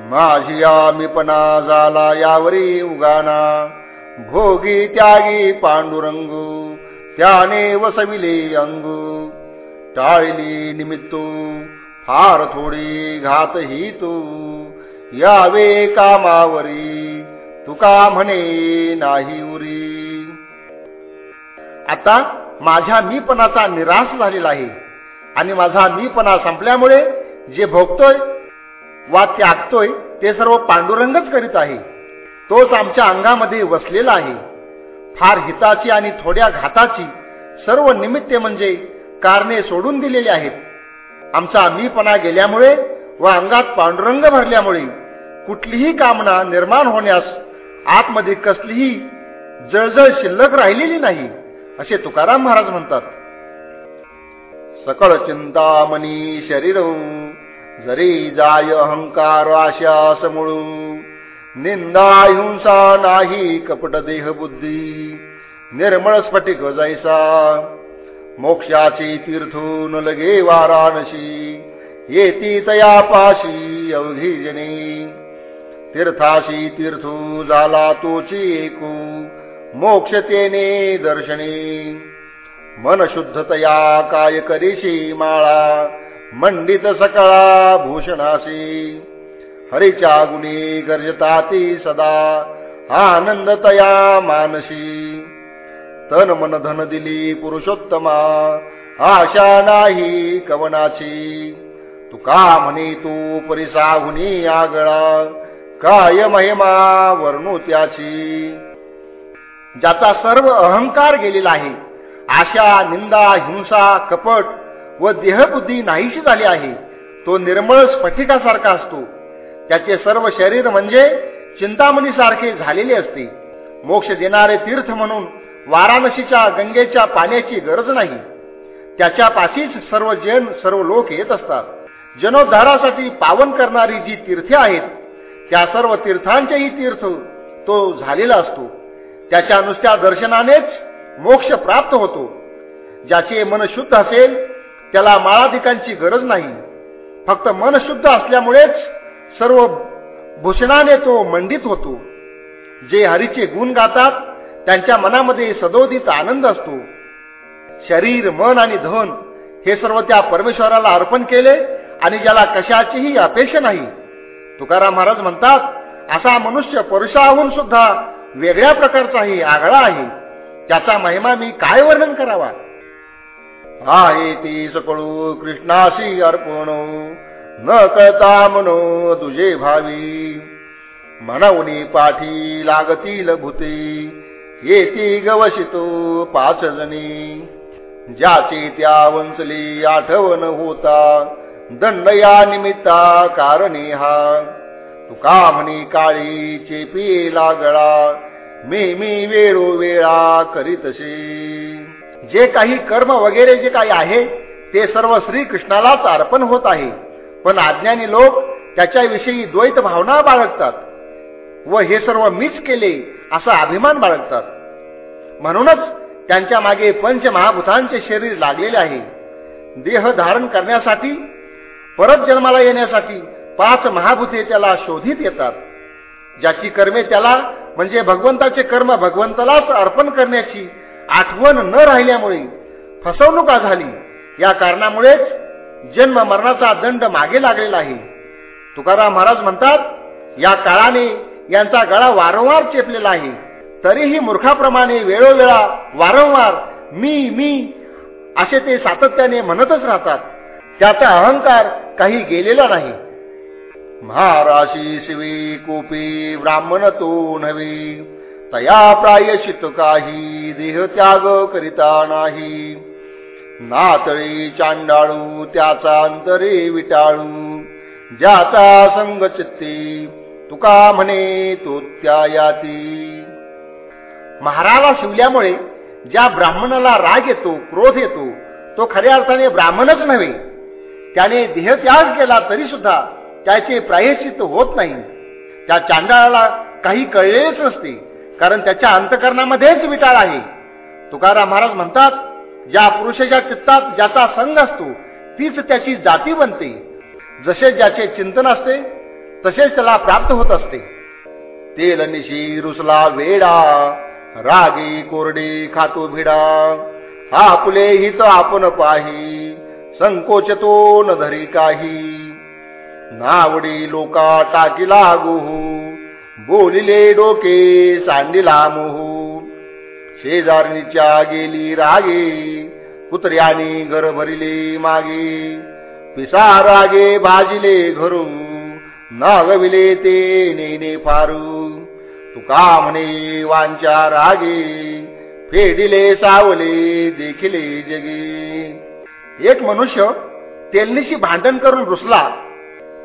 माझी आमीपणा झाला यावरी उगाना. भोगी त्यागी पांडुरंगू त्याने वसविले अंगू. टाळली निमित्तू फार थोडी घात ही तू. यावे कामावरी तुका म्हणे नाही उरी. आता माझ्या मीपणाचा निराश झालेला आहे. आणि माझा मीपणा संपल्यामुळे जे भोगतोय वा त्यागतोय ते सर्व पांडुरंगच करीत आहे. तोच आमच्या अंगामध्ये वसलेला आहे. फार हिताची आणि थोड्या घाताची सर्व निमित्ते म्हणजे कारणे सोडून दिलेली आहेत. आमचा मीपणा गेल्यामुळे व अंगात पांडुरंग भरल्यामुळे कुठलीही कामना निर्माण होण्यास आतमध्ये कसलीही जळजळ शिल्लक राहिलेली नाही असे तुकाराम महाराज म्हणतात. सकळ चिंतामणी शरीर जरी जाय अहंकार आशा समळू निंदा हिंसा नाही कपट देह बुद्धी निर्मळ स्फटिक जैसा मोक्षाची तीर्थून लगे वाराणशी येती तयापाशी अवघी जनी. तीर्थाशी तीर्थू झाला तोची एकू मोक्षतेने दर्शनी. मन शुद्धतया काय करीशी माळा मंडित सकळा भूषणाशी हरिच्या गुणी गर्जताती सदा आनंद तया मानसी. तन मन धन दिली पुरुषोत्तमा आशा नाही कवनाची. तुका म्हणे तू परिसाहुनी आगळा काय महिमा वर्णू त्याची. ज्याचा सर्व अहंकार गेलेला आहे आशा निंदा हिंसा कपट व देहबुद्धी नाहीशी झाली आहे. तो निर्मळ स्फटिकासारखा असतो. त्याचे सर्व शरीर म्हणजे चिंतामणीसारखे झालेले असते. मोक्ष देणारे तीर्थ म्हणून वाराणसीच्या गंगेच्या पाण्याची गरज नाही. त्याच्या पाशीच सर्व जन सर्व लोक येत असतात. जनोद्धारासाठी पावन करणारी जी तीर्थे आहेत त्या सर्व तीर्थांचेही तीर्थ तो झालेला असतो. त्याच्या नुसत्या दर्शनानेच मोक्ष प्राप्त होतो. ज्याचे मन शुद्ध असेल त्याला माळाधिकांची गरज नाही. फक्त मन शुद्ध असल्यामुळेच सर्व भूषणाने तो मंडित होतो. जे हरीचे गुण गातात त्यांच्या मनामध्ये सदोदित आनंद असतो. शरीर मन आणि धन हे सर्व त्या परमेश्वराला अर्पण केले आणि ज्याला कशाचीही अपेक्षा नाही. तुकाराम महाराज म्हणतात असा मनुष्य पुरुषाहून सुद्धा वेगळ्या प्रकारचाही आगळा आहे. त्याचा महिमा मी काय वर्णन करावा? आहे ती सकळू कृष्णाशी अर्पण। न कळता मनो तुझे भावी। म्हणवणी पाठी लागतील भूती येती गवशितो पाच जणी। ज्याची त्या वंचली आठवण होता। दंड या निमित्ता कारणे हा। तुका म्हणी काळी चेपी लागळा। मी मी वेळोवेळा करीतसे जे काही कर्म वगैरे जे काही आहे ते सर्व श्रीकृष्णालाच अर्पण होत आहे. पण अज्ञानी लोक त्याच्याविषयी द्वैत भावना बाळगतात. व हे सर्व मीच केले असा अभिमान बाळगतात. म्हणूनच त्यांच्या मागे पंचमहाभूतांचे शरीर लागलेले आहे. देह धारण करण्यासाठी परत जन्माला येण्यासाठी पाच महाभूते त्याला शोधित येतात. ज्याची कर्मे त्याला म्हणजे भगवंताचे कर्म भगवंतालाच अर्पण करण्याची आठवण न राहिल्यामुळे फसवणुका झाली. या कारणामुळेच जन्म मरणाचा दंड मागे लागलेला आहे. तुकाराम महाराज म्हणतात या काळाने यांचा गळा वारंवार चेपलेला आहे. तरीही मूर्खाप्रमाणे वेळोवेळा वारंवार मी मी असे ते सातत्याने म्हणतच राहतात. त्याचा अहंकार काही गेलेला नाही. महाराशी शिवी कोपी ब्राह्मण तो नवी तया प्रायशित काही देह त्याग करिता नाही. नातळी चांडाळू त्याचा अंतरे विटाळू. ज्याचा संग चित्ती तुका म्हणे तो त्या याती महाराला शिवल्यामुळे ज्या ब्राह्मणाला राग येतो क्रोध येतो तो खऱ्या अर्थाने ब्राह्मणच नव्हे. त्याने देहत्याग केला तरी सुद्धा त्याचे प्रायश्चित होत नाही. त्या चांडाळाला काही कळलेच नसते. कारण त्याच्या अंतकरणामध्येच विटाळ आहे. तुकाराम महाराज म्हणतात ज्या पुरुषाच्या चित्तात ज्याचा संघ असतो तीच त्याची जाती बनते. जसे ज्याचे चिंतन असते तसेच त्याला प्राप्त होत असते. तेल निशी रुसला वेडा रागी कोरडी खातो भिडा. आपुले हित आपण पाही संकोच तो न धरी काही. नावडी लोका टाकीला लागू बोलिले डोके सांडिला मोहू. शेजारणीच्या गेली रागे कुत्र्यानी घर भरिले मागे. पिसा रागे भाजिले घरू नागविले ते नेने फारू. तुका म्हणे वांच्या रागे फेडिले सावले देखिले जगे. एक मनुष्य तेलनीशी भांडण करून रुसला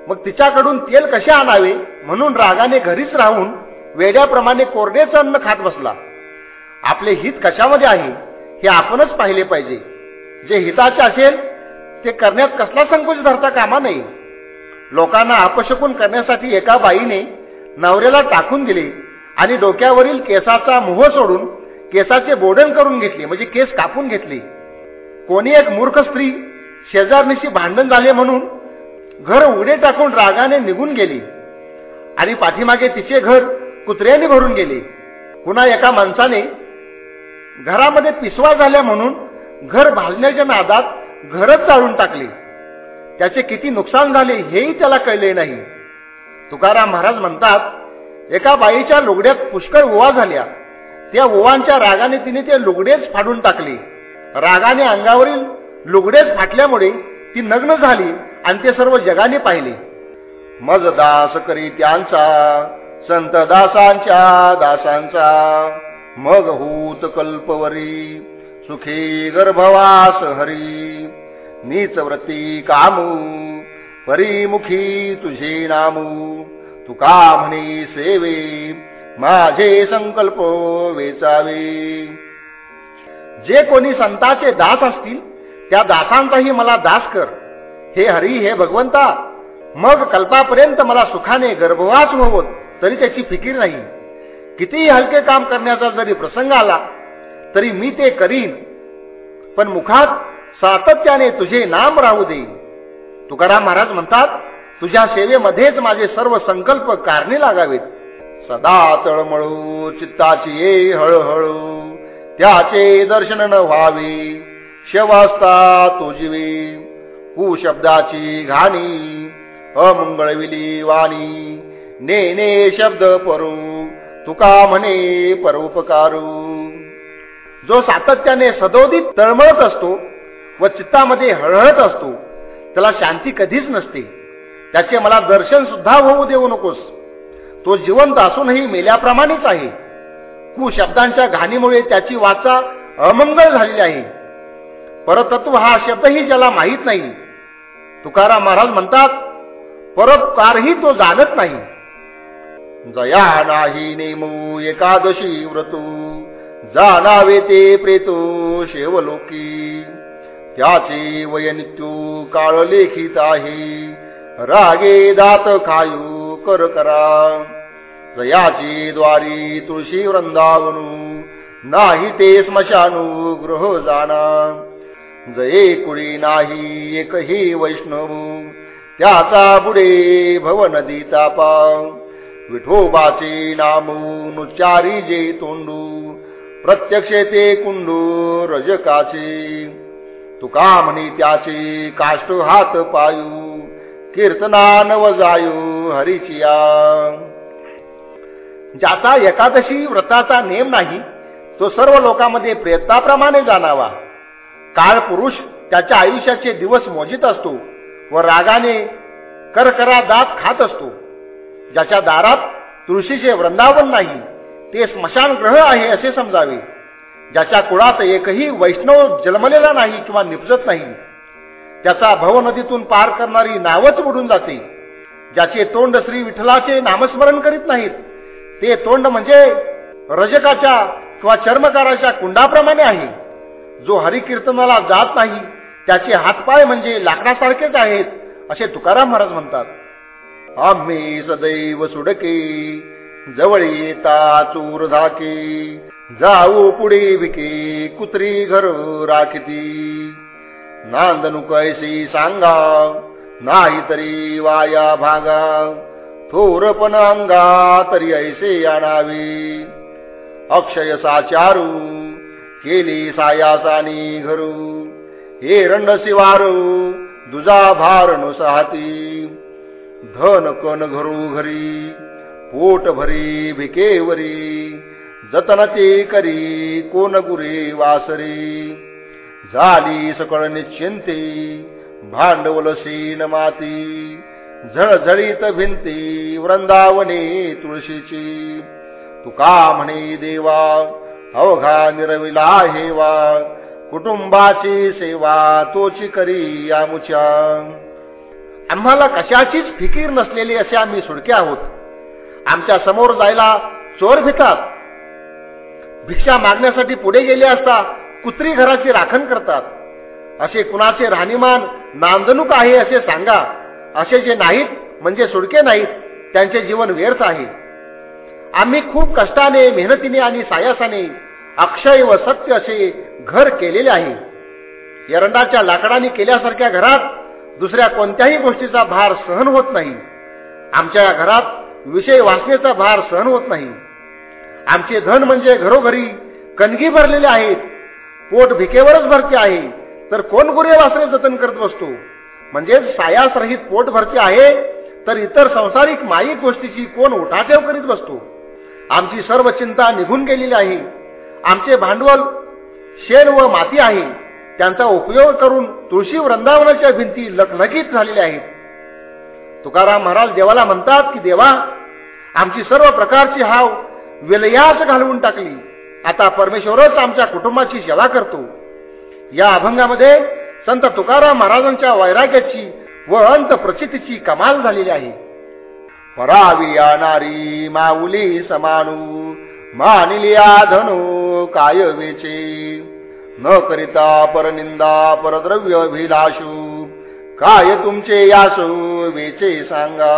मग तिच्याकडून तेल कसे आणावे? म्हणून रागाने घरीच राहून वेड्याप्रमाणे कोरडेच अन्न खात बसला. आपले हित कशामध्ये आहे हे आपणच पाहिले पाहिजे. जे हिताचे असेल ते करण्यात कसला संकोच धरता कामा नये. लोकांना अपशकून करण्यासाठी एका बाईने नवऱ्याला टाकून दिले आणि डोक्यावरील केसाचा मोह सोडून केसाचे बोडण करून घेतले म्हणजे केस कापून घेतले. कोणी एक मूर्ख स्त्री शेजारणीशी भांडण झाले म्हणून घर उघडे टाकून रागाने निघून गेली. आणि पाठीमागे तिचे घर कुत्र्याने भरून गेले. पुन्हा एका माणसाने घरामध्ये पिसवा झाल्या म्हणून घर भाजण्याच्या नादात घरच चालून टाकले. त्याचे किती नुकसान झाले हेही त्याला कळले नाही. तुकाराम महाराज म्हणतात एका बाईच्या लुगड्यात पुष्कळ ओवा झाल्या. त्या ओवांच्या रागाने तिने ते लुगडेच फाडून टाकले. रागाने अंगावरील लुगडेच फाटल्यामुळे ती नग्न झाली आणि ते सर्व जगाने पाहिले. मज दास करी त्यांचा संत दासांच्या दासांचा. मग हूत कल्पवरी सुखी गर्भवास हरी. नीच व्रती कामू परिमुखी तुझे नामू. तुका म्हणे सेवे माझे संकल्प वेचावे. जे कोणी संताचे दास असतील त्या दासांचाही मला दास कर. हे हरी हे भगवंता मग कल्पापर्यंत मला सुखाने गर्भवास होवत तरी त्याची फिकीर नाही. कितीही हलके काम करण्याचा जरी प्रसंग आला तरी मी ते करीन. पण मुखात सातत्याने तुझे नाम राहू दे. तुकाराम महाराज म्हणतात तुझ्या सेवेमध्येच माझे सर्व संकल्प कारणे लागावेत. सदा तळमळू चित्ताची ये हळूहळू त्याचे दर्शन न व्हावे. शवास्ता जीवी कुशब्दाची घाणी अमंगळविली वाणी। नेने शब्द परू तुका म्हणे परोपकारू। जो सातत्याने सदोदित तळमळत असतो व चित्तामध्ये हळहळत असतो त्याला शांती कधीच नसते। त्याचे मला दर्शन सुद्धा होऊ देऊ नकोस। तो जिवंत असूनही मेल्याप्रमाणेच आहे। कुशब्दांच्या घाणीमुळे त्याची वाचा अमंगळ झालेली आहे। परतत्व हा शब्दही ज्याला माहीत नाही. तुकाराम महाराज म्हणतात परोपकारही तो जाणत नाही. जया नाही नेमू एकादशी व्रतू जाणावे ते प्रेतो शेवलोकी. त्याचे वयनित्यू काळ लेखित आहे रागे दात खायू कर करा. जयाची द्वारी तुळशी वृंदावनू नाही ते स्मशानू गृह जाणा जये कुळी नाही एकही वैष्णव. त्याचा बुडे भव नदीचा पाव विठोबाचे नामून उच्चारी जे तोंडू. प्रत्यक्ष ते कुंडू रजकाचे. तुका म्हणी त्याचे काष्ट हात पायू. कीर्तना नवजायू हरिचिया. ज्याचा एकादशी व्रताचा नेम नाही तो सर्व लोकांमध्ये प्रयत्नाप्रमाणे जाणावा. काळ पुरुष त्याच्या आयुष्याचे दिवस मोजित असतो व रागाने करकरा दात खात असतो. ज्याच्या दारात तुळशीचे वृंदावन नाही ते स्मशान ग्रह आहे असे समजावे. ज्याच्या कुळात एकही वैष्णव जन्मलेला नाही किंवा निपजत नाही त्याचा भवनदीतून पार करणारी नावच बुडून जाते. ज्याचे तोंड श्री विठ्ठलाचे नामस्मरण करीत नाहीत ते तोंड म्हणजे रजकाच्या किंवा चर्मकाराच्या कुंडाप्रमाणे आहे. जो हरिकीर्तनाला जात नाही त्याचे हातपाय म्हणजे लाकडासारखेच आहेत असे तुकाराम महाराज म्हणतात. आम्ही सदैव सुडके जवळ येता चूर धाके जाऊ पुढे विके कुत्री घर राखती. नांदणू कैसी सांगा नाही तरी वाया भागा थोरपण अंगा तरी ऐसे आणावे. अक्षय साचारू केली सायासानी घरू. हे रंड शिवारू दुजा भार नुसाती धन कन घरू घरी पोट भरी भिकेवरी जतनते करी कोण गुरे वासरी. झाली सकळ निश्चिंती भांडवलसीन माती. झळझळीत भिंती वृंदावने तुळशीची. तुका म्हणे देवा अवघा निरविला हेवा. कुटुंबाची सेवा तोची करी आमुच्या आम्हाला कशाचीच फिकीर नसलेली असे आम्ही सुडके आहोत. आमच्यासमोर जायला चोर भितात भिक्षा मागण्यासाठी पुढे गेले असता कुत्री घराची राखण करतात. असे कुणाचे राहणीमान नांदणूक आहे असे सांगा. असे जे नाहीत म्हणजे सुडके नाहीत त्यांचे जीवन व्यर्थ आहे. आम्ही खूप कष्टाने मेहनतीने आणि सायासाने अक्षय व सत्य असे घर केलेले आहे. एरंडाच्या लाकडाने केल्यासारख्या घरात दुसऱ्या कोणत्याही गोष्टीचा भार सहन होत नाही. आमच्या या घरात विषय वाचनेचा भार सहन होत नाही. आमचे धन म्हणजे घरोघरी कणगी भरलेले आहेत. पोट भिकेवरच भरते आहे. तर कोण गुरे वासरे जतन करत बसतो? म्हणजेच सायासरहित पोट भरते आहे तर इतर संसारिक माईक गोष्टीची कोण उठाठेव करीत बसतो? आमची सर्व चिंता निघून गेलेली आहे. आमचे भांडवल शेण व माती आहे. त्यांचा उपयोग करून तुळशी वृंदावनाच्या भिंती लखलखीत झालेल्या आहेत. तुकाराम महाराज देवाला म्हणतात की देवा आमची सर्व प्रकारची हाव विलयास घालवून टाकली. आता परमेश्वरच आमच्या कुटुंबाची सेवा करतो. या अभंगामध्ये संत तुकाराम महाराजांच्या वैराग्याची व अंत प्रचितीची कमाल झालेली आहे. परावी नारी माऊली समानू मानिलिया धनु काय वेचे न करिता परनिंदा परद्रव्य भिलाशू काय तुमचे यासू वेचे सांगा.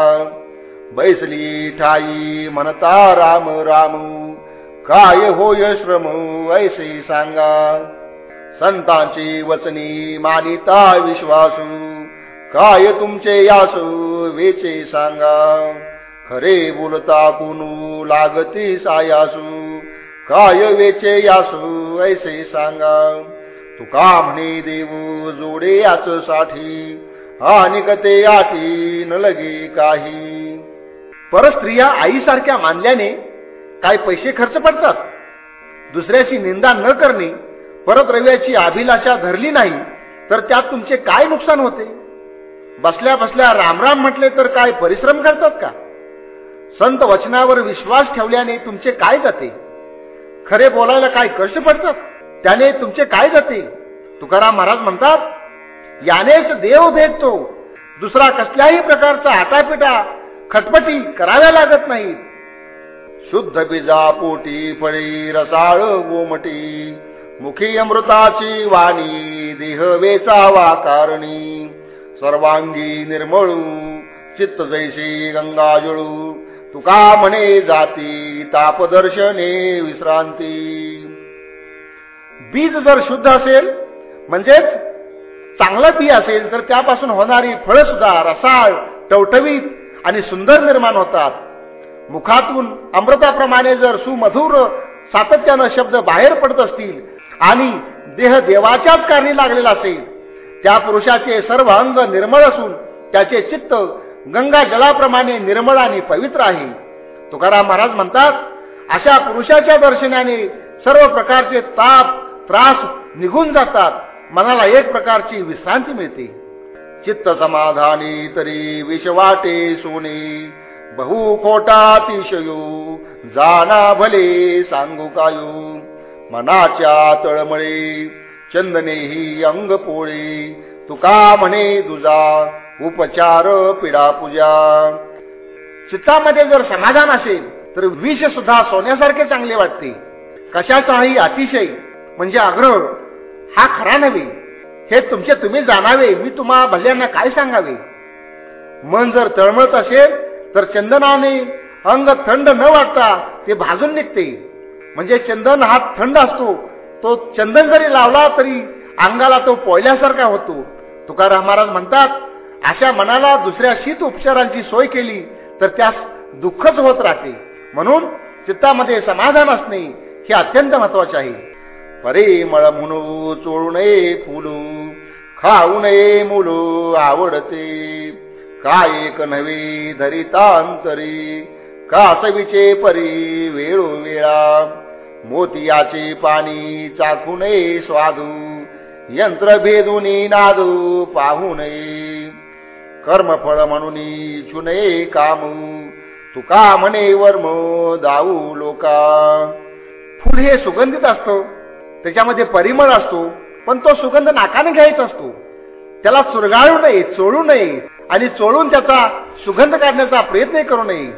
बैसली ठाई म्हणता राम रामू काय होय श्रम ऐसे सांगा. संतांची वचनी मानिता विश्वासू काय तुमचे यास वेचे सांगा? खरे बोलता कुणू लागती सायासू? काय वेचे यासू ऐसे सांगा? तुका म्हणे देव जोडे याच साठी आणि कते आटी न लगे काही? परस्त्रिया आईसारख्या मानल्याने काय पैसे खर्च पडतात? दुसऱ्याची निंदा न करणे परत रव्याची अभिलाषा धरली नाही तर त्यात तुमचे काय नुकसान होते? बसल्या बसल्या रामराम म्हटले तर काय परिश्रम करतात का? संत वचनावर विश्वास ठेवल्याने तुमचे काय जाते? खरे बोलायला काय कष्ट पडतात? त्याने तुमचे काय जाते? तुकाराम महाराज म्हणतात यानेच देव भेटतो. दुसरा कसल्याही प्रकारचा हातापिटा खटपटी कराव्या लागत नाहीत. शुद्ध बिजा पोटी फळी रसाळ गोमटी मुखी अमृताची वाणी देह वेचावा कारणी. सर्वांगी निर्मळू. चित्त जैशी गंगाजळू तुका म्हणे जाती तापदर्शने विश्रांती. बीज जर शुद्ध असेल म्हणजेच चांगलं बी असेल तर त्यापासून होणारी फळं सुद्धा रसाळ टवटवीत आणि सुंदर निर्माण होतात. मुखातून अमृताप्रमाणे जर सुमधुर सातत्यानं शब्द बाहेर पडत असतील आणि देह देवाच्याच कारणी लागलेला असेल त्या पुरुषाचे सर्व अंग निर्मळ असून त्याचे चित्त गंगा जलाप्रमाणे निर्मळ आणि पवित्र आहे. तुकाराम महाराज म्हणतात अशा पुरुषाच्या दर्शनाने सर्व प्रकारचे ताप त्रास निघून जातात. मनाला एक प्रकारची विश्रांती मिळते. चित्त समाधानी तरी विषवाटे सोने. बहु खोटातिशयो जाना भले सांगू कायू. मनाच्या तळमळे चंदने ही अंग पोळी. तुका म्हणे दुजा उपचार पिडा पूजा. चित्तामध्ये जर समाधान असेल तर विष सुद्धा सोन्यासारखे चांगले वाटते. कशाचाही अतिशय म्हणजे आग्रह. हा खरा नव्हे. हे तुमचे तुम्ही जाणावे मी तुम्हा भल्यांना काय सांगावे? मन जर तळमळत असेल तर चंदनाने अंग थंड न वाटता ते भाजून निघते. म्हणजे चंदन हा थंड असतो तो चंदन जरी लावला तरी अंगाला तो पोयल्यासारखा होतो. तुकाराम महाराज म्हणतात अशा मनाला दुसऱ्या शीत उपचारांची सोय केली तर त्यास दुःखच होत राहते. म्हणून चित्तामध्ये समाधान असणे हे अत्यंत महत्त्वाचे आहे. परे मळ म्हणू चोळू नये फुलू खाऊ नये मुलू आवडते. काय एक नवे धरितांतरी कासवीचे परी वेळोवेळा. मोतियाचे पाणी चाखू नये स्वादू यंत्र भेदून नादू पाहू नये कर्मफळ म्हणून छुनये कामू तुका म्हणे वर्म दाऊ लोका. फुल हे सुगंधित असतं त्याच्यामध्ये परिमळ असतो पण तो सुगंध नाकाने घ्यायचा असतो. त्याला चुरगाळू नये चोळू नये आणि चोळून त्याचा सुगंध काढण्याचा प्रयत्न करू नये.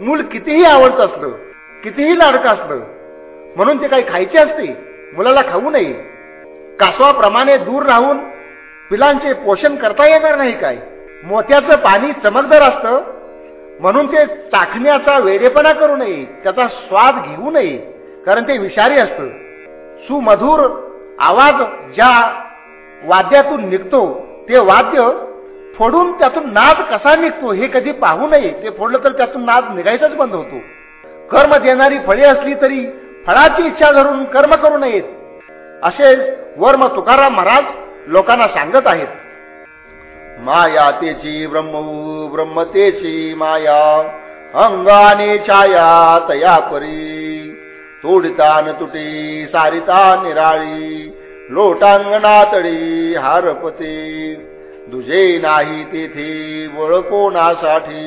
मूल कितीही आवडत असलं कितीही लाडकं असलं म्हणून ते काही खायचे असते मुलाला खाऊ नये. कासवाप्रमाणे दूर राहून पिलांचे पोषण करता येणार नाही काय? मोत्याचं पाणी चमकदार असतं म्हणून ते चाखण्याचा वेडेपणा करू नये त्याचा स्वाद घेऊ नये कारण ते विषारी असतं. सुमधुर आवाज ज्या वाद्यातून निघतो ते वाद्य फोडून त्यातून नाद कसा निघतो हे कधी पाहू नये ते फोडलं तर त्यातून नाद निघायचाच बंद होतो. कर्म देणारी फळे असली तरी फळाची इच्छा धरून कर्म करू नयेत. असे वर्म तुकाराम महाराज लोकांना सांगत आहेत. माया तेची ब्रह्म ब्रह्मतेची माया अंगाने छाया तया परी. तोडिता न तुटी सारिता निराळी लोटांगणा हारपते. दुजे नाही तेथे वळकोणासाठी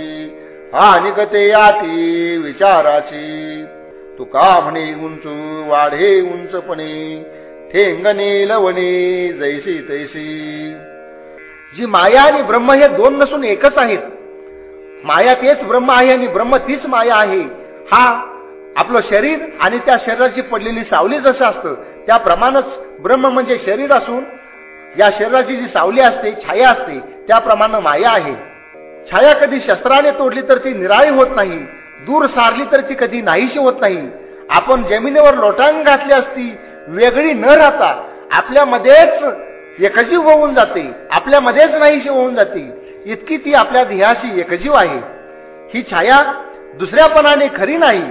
कोणासाठी हानिकते आती विचाराची. तुका म्हणे उंच वाढे उंचपणे ठेंगणे लवणे जैसी तैसी. जी माया आणि ब्रह्म हे दोन नसून एकच आहेत. माया तेच ब्रह्म आहे आणि ब्रह्म तीच माया आहे. हा आपलं शरीर आणि त्या शरीराची पडलेली सावली जसं असतं त्याप्रमाणेच ब्रह्म म्हणजे शरीर असून या शरीराची जी सावली असते छाया असते त्याप्रमाणे माया आहे. छाया कधी शस्त्राने तोडली तर ती निराळी होत नाही दूर सारली तर ती कधी नाहीशी होत नाही. आपण जमिनीवर लोटांग घातली असती वेगळी न राहता आपल्यामध्येच एकजीव होऊन जाते आपल्यामध्येच नाहीशी होऊन जाते. इतकी ती आपल्या ध्येयाशी एकजीव आहे. ही छाया दुसऱ्यापणाने खरी नाही.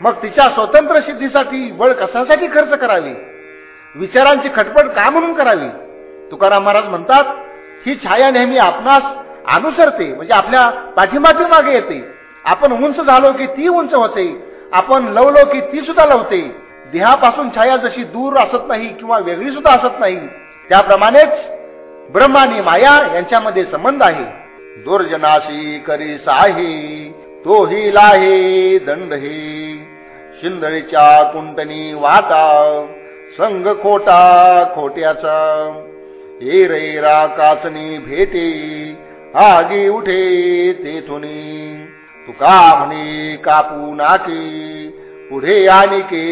मग तिच्या स्वतंत्र सिद्धीसाठी बळ कशासाठी खर्च करावी? विचारांची खटपट का म्हणून करावी? तुकाराम महाराज म्हणतात ही छाया नेहमी आपणास अनुसरते म्हणजे आपल्या पाठीमाठी मागे येते. आपण उंच झालो की ती उंच होते. आपण लवलो की ती सुद्धा लवते. देहापासून छाया जशी दूर असत नाही किंवा वेगळी सुद्धा असत नाही त्याप्रमाणेच ब्रह्म आणि माया यांच्यामध्ये संबंध आहे. दुर्जनाशी करी साही तोही लाहे दंड हे शिंदळीच्या कुंटनी वाटा संग खोटा खोट्याचा. ए रा काचनी भेटे आगी उठे तेथुनी. तुका म्हणे कापू नाकी पुढे आणि के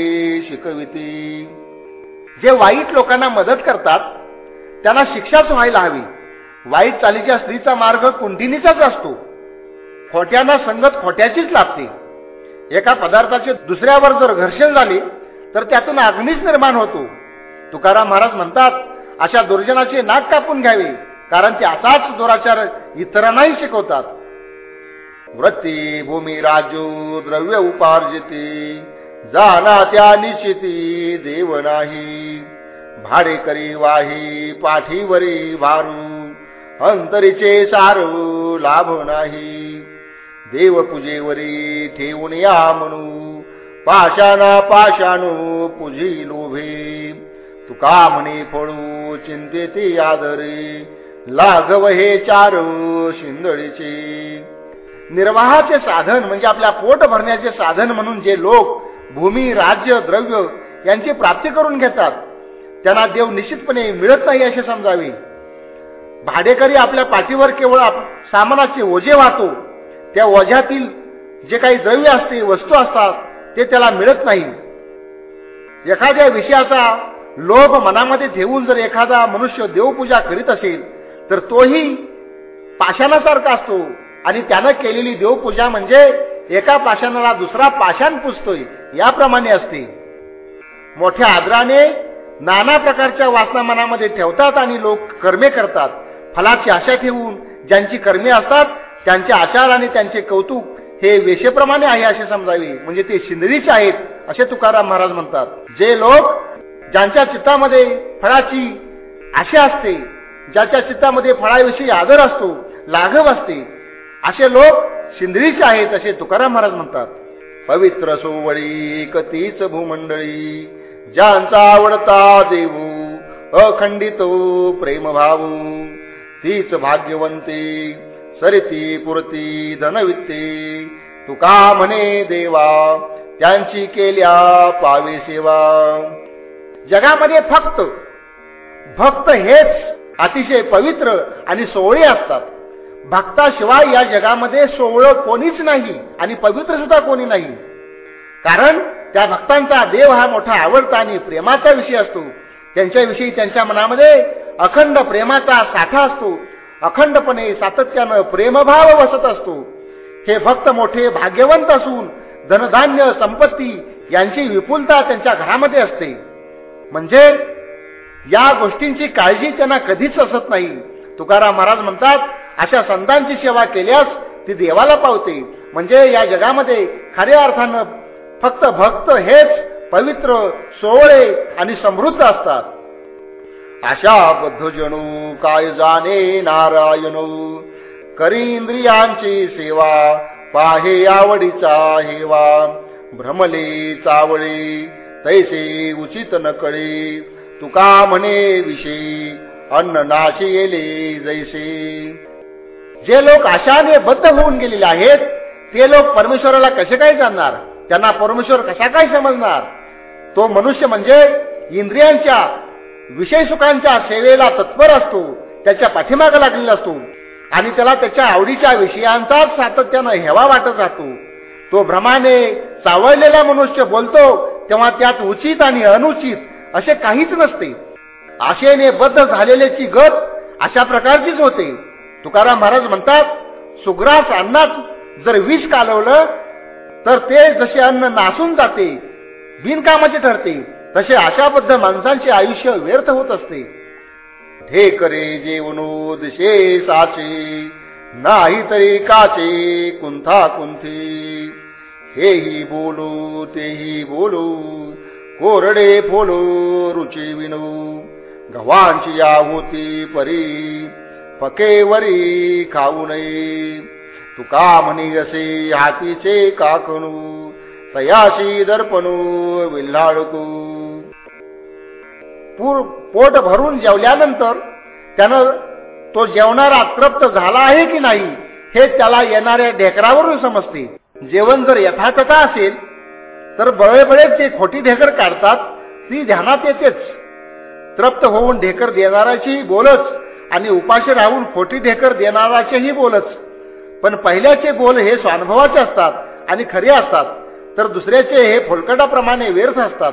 शिकविती. जे वाईट लोकांना मदत करतात त्यांना शिक्षाच व्हायला हवी. वाईट चालीच्या स्त्रीचा मार्ग कुंडिनीचाच असतो. खोट्यांना संगत खोट्याचीच लागते एका पदार्थाचे दुसऱ्यावर जर घर्षण झाले तर त्यातून अग्नीच निर्माण होतो. तुकाराम महाराज म्हणतात अशा दुर्जनाचे नाक कापून घ्यावे. कारण ते असाच दुराचार इतरांनाही शिकवतात. वृत्ती भूमी राजू द्रव्य उपार्जिती जाना त्या निश्चिती देव नाही. भाडे करी वाही पाठीवरी भारू अंतरीचे सारू लाभ नाही. देवपूजेवरी ठेवून या म्हणू पाशाना पाशाणू पूजी लोभे. तुका म्हणे फळू चिंतेती आदरे. लाजव हे चार शिंदळीचे. निर्वाहाचे साधन म्हणजे आपल्या पोट भरण्याचे साधन म्हणून जे लोक भूमी राज्य द्रव्य यांची प्राप्ती करून घेतात त्यांना देव निश्चितपणे मिळत नाही असे समजावे. भाडेकरी आपल्या पाठीवर केवळ सामानाचे ओझे वाहतो त्या ओझ्यातील जे काही द्रव्य असते वस्तू असतात ते त्याला मिळत नाही. एखाद्या विषयाचा लोभ मनामध्ये ठेवून जर एखादा मनुष्य देवपूजा करीत असेल तर तोही पाषाणासारखा असतो. आणि त्यानं केलेली देवपूजा म्हणजे एका पाषाणाला दुसरा पाषाण पुजतोय याप्रमाणे असते. मोठ्या आदराने नाना प्रकारच्या वासना मनामध्ये ठेवतात आणि लोक कर्मे करतात. फलाची आशा ठेवून ज्यांची कर्मे असतात त्यांचे आचार आणि त्यांचे कौतुक हे वेशेप्रमाणे आहे असे समजावे. म्हणजे ते शिंदरीचे आहेत असे तुकाराम महाराज म्हणतात. जे लोक ज्यांच्या चित्तामध्ये फळाची आशा असते ज्याच्या चित्तामध्ये फळाविषयी आदर असतो लाघव असते. असे लोक शिंदरीचे आहेत असे तुकाराम महाराज म्हणतात. पवित्र सोवळी कतीच भूमंडळी ज्यांचा आवडता देऊ अखंडित प्रेमभाव. तीच भाग्यवंती सरिती पुरती धनवित्ते. तुका म्हणे देवा त्यांची केल्या पावे सेवा. जगामध्ये फक्त भक्त हेच अतिशय पवित्र आणि सोहळे असतात. भक्ताशिवाय या जगामध्ये सोवळं कोणीच नाही आणि पवित्र सुद्धा कोणी नाही. कारण त्या भक्तांचा देव हा मोठा आवडता आणि प्रेमाचा विषय असतो. त्यांच्याविषयी त्यांच्या मनामध्ये अखंड प्रेमाचा साठा असतो. अखंडपणे सातत्यानं प्रेमभाव वसत असतो. हे भक्त मोठे भाग्यवंत असून धनधान्य संपत्ती यांची विपुलता त्यांच्या घरामध्ये असते. म्हणजे या गोष्टींची काळजी त्यांना कधीच असत नाही. तुकाराम महाराज म्हणतात अशा संतांची सेवा केल्यास ती देवाला पावते. म्हणजे या जगामध्ये खऱ्या अर्थानं फक्त भक्त हेच पवित्र सोहळे आणि समृद्ध असतात. अशा बद्धजणू काय जाणे नारायण? करींद्रियांची सेवा पाहे आवडीचा हेवा. भ्रमले चावळे तैसे उचित नकळी. तुका म्हणे विषयी. अन्न नाशी येले जैसे. जे लोक आशाने बद्ध होऊन गेलेले आहेत ते लोक परमेश्वराला कसे काय जाणणार? त्यांना परमेश्वर कशा काय समजणार? तो मनुष्य म्हणजे इंद्रियांच्या विषय सुखांच्या सेवेला तत्पर असतो त्याच्या पाठीमागे लागलेला असतो. आणि त्याला त्याच्या आवडीच्या विषयांचाच सातत्यानं हेवा वाटत राहतो. तो भ्रमाने चावळलेला मनुष्य बोलतो तेव्हा त्यात उचित आणि अनुचित असे काहीच नसते. आशेने बद्ध झालेल्याची गत अशा प्रकारचीच होते. तुकाराम महाराज म्हणतात सुग्रास अन्नात जर विष कालवलं तर ते जसे अन्न नासून जाते बिनकामाचे ठरते तसे आशाबद्ध माणसांचे आयुष्य व्यर्थ होत असते. हे करे जेवणोद साचे नाही तरी काचे कुंथा कुंथी. हेही बोलू तेही बोलू कोरडे फोलो रुची विनू गव्हांची होती परी पकेवरी खाऊ नये. तुका म्हणी असे हातीचे काकणू तयाशी दर्पणू विल्हाळकू. पूर पोट भरून जेवल्यानंतर त्यानं तो जेवणारा तृप्त झाला आहे की नाही हे त्याला येणाऱ्या ढेकरावरून समजते. जेवण जर यथातथा असेल तर बळेबळेच जे खोटी ढेकर काढतात ती ध्यानात येतेच. तृप्त होऊन ढेकर देणाऱ्याचीही बोलच आणि उपाशी राहून खोटी ढेकर देणाराचेही बोलच. पण पहिल्याचे बोल हे स्वानुभवाचे असतात आणि खरे असतात तर दुसऱ्याचे हे फुलकटाप्रमाणे व्यर्थ असतात.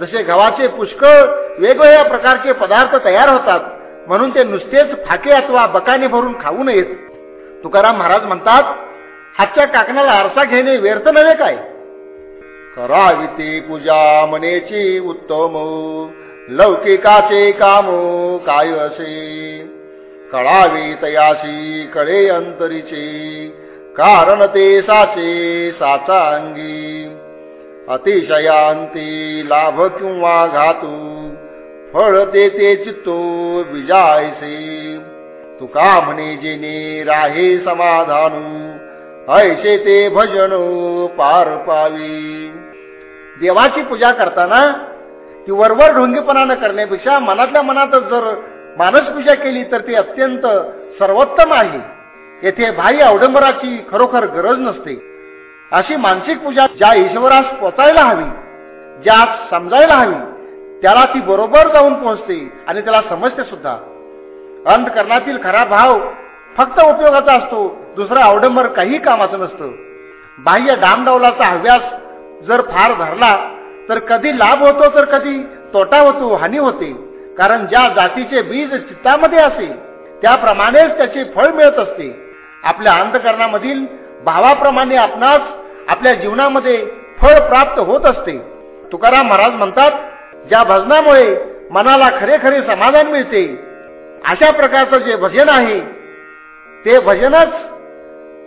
जसे गव्हाचे पुष्कळ वेगवेगळ्या प्रकारचे पदार्थ तयार होतात म्हणून ते नुसतेच फाके अथवा बकाने भरून खाऊ नयेत. तुकाराम महाराज म्हणतात हातच्या काकणाला आरसा घेणे व्यर्थ नव्हे काय? करावी ते पूजा मनेची उत्तम. लौकिकाचे काम काय असे? कळावी तयाशी कळे अंतरीचे. कारण ते साचे साचा अंगी. अतिशयांती लाभ किंवा घातू. फळ ते ते चित्तो विजायसे. तुका म्हणे जेने राहे समाधानू. ऐसे ते भजन पार पावी. देवाची पूजा करताना ती वरवर ढोंगीपणानं करण्यापेक्षा मनातल्या मनातच जर मानस पूजा केली तर ती अत्यंत सर्वोत्तम आहे. येथे बाह्य अवडंबराची खरोखर गरज नसते. अशी मानसिक पूजा ज्या ईश्वरास पोचायला हवी ज्यात समजायला हवी त्याला ती बरोबर जाऊन पोहोचते आणि त्याला समजते सुद्धा. अंतकरणातील खरा भाव फक्त उपयोगाचा असतो दुसरा अवडंबर काही कामाचं नसतं. बाह्य डामडावलाचा हव्यास जर फार धरला तर कधी लाभ होतो तर कधी तोटा होतो हानी होते. कारण ज्या जातीचे बीज चित्तामध्ये असे त्याप्रमाणेच त्याचे फळ मिळत असते. आपल्या अंतकरणामधील भावाप्रमाणे आपणास आपल्या जीवनामध्ये फळ प्राप्त होत असते. तुकाराम महाराज म्हणतात ज्या भजनामुळे मनाला खरे खरे समाधान मिळते अशा प्रकारचं जे भजन आहे ते भजनच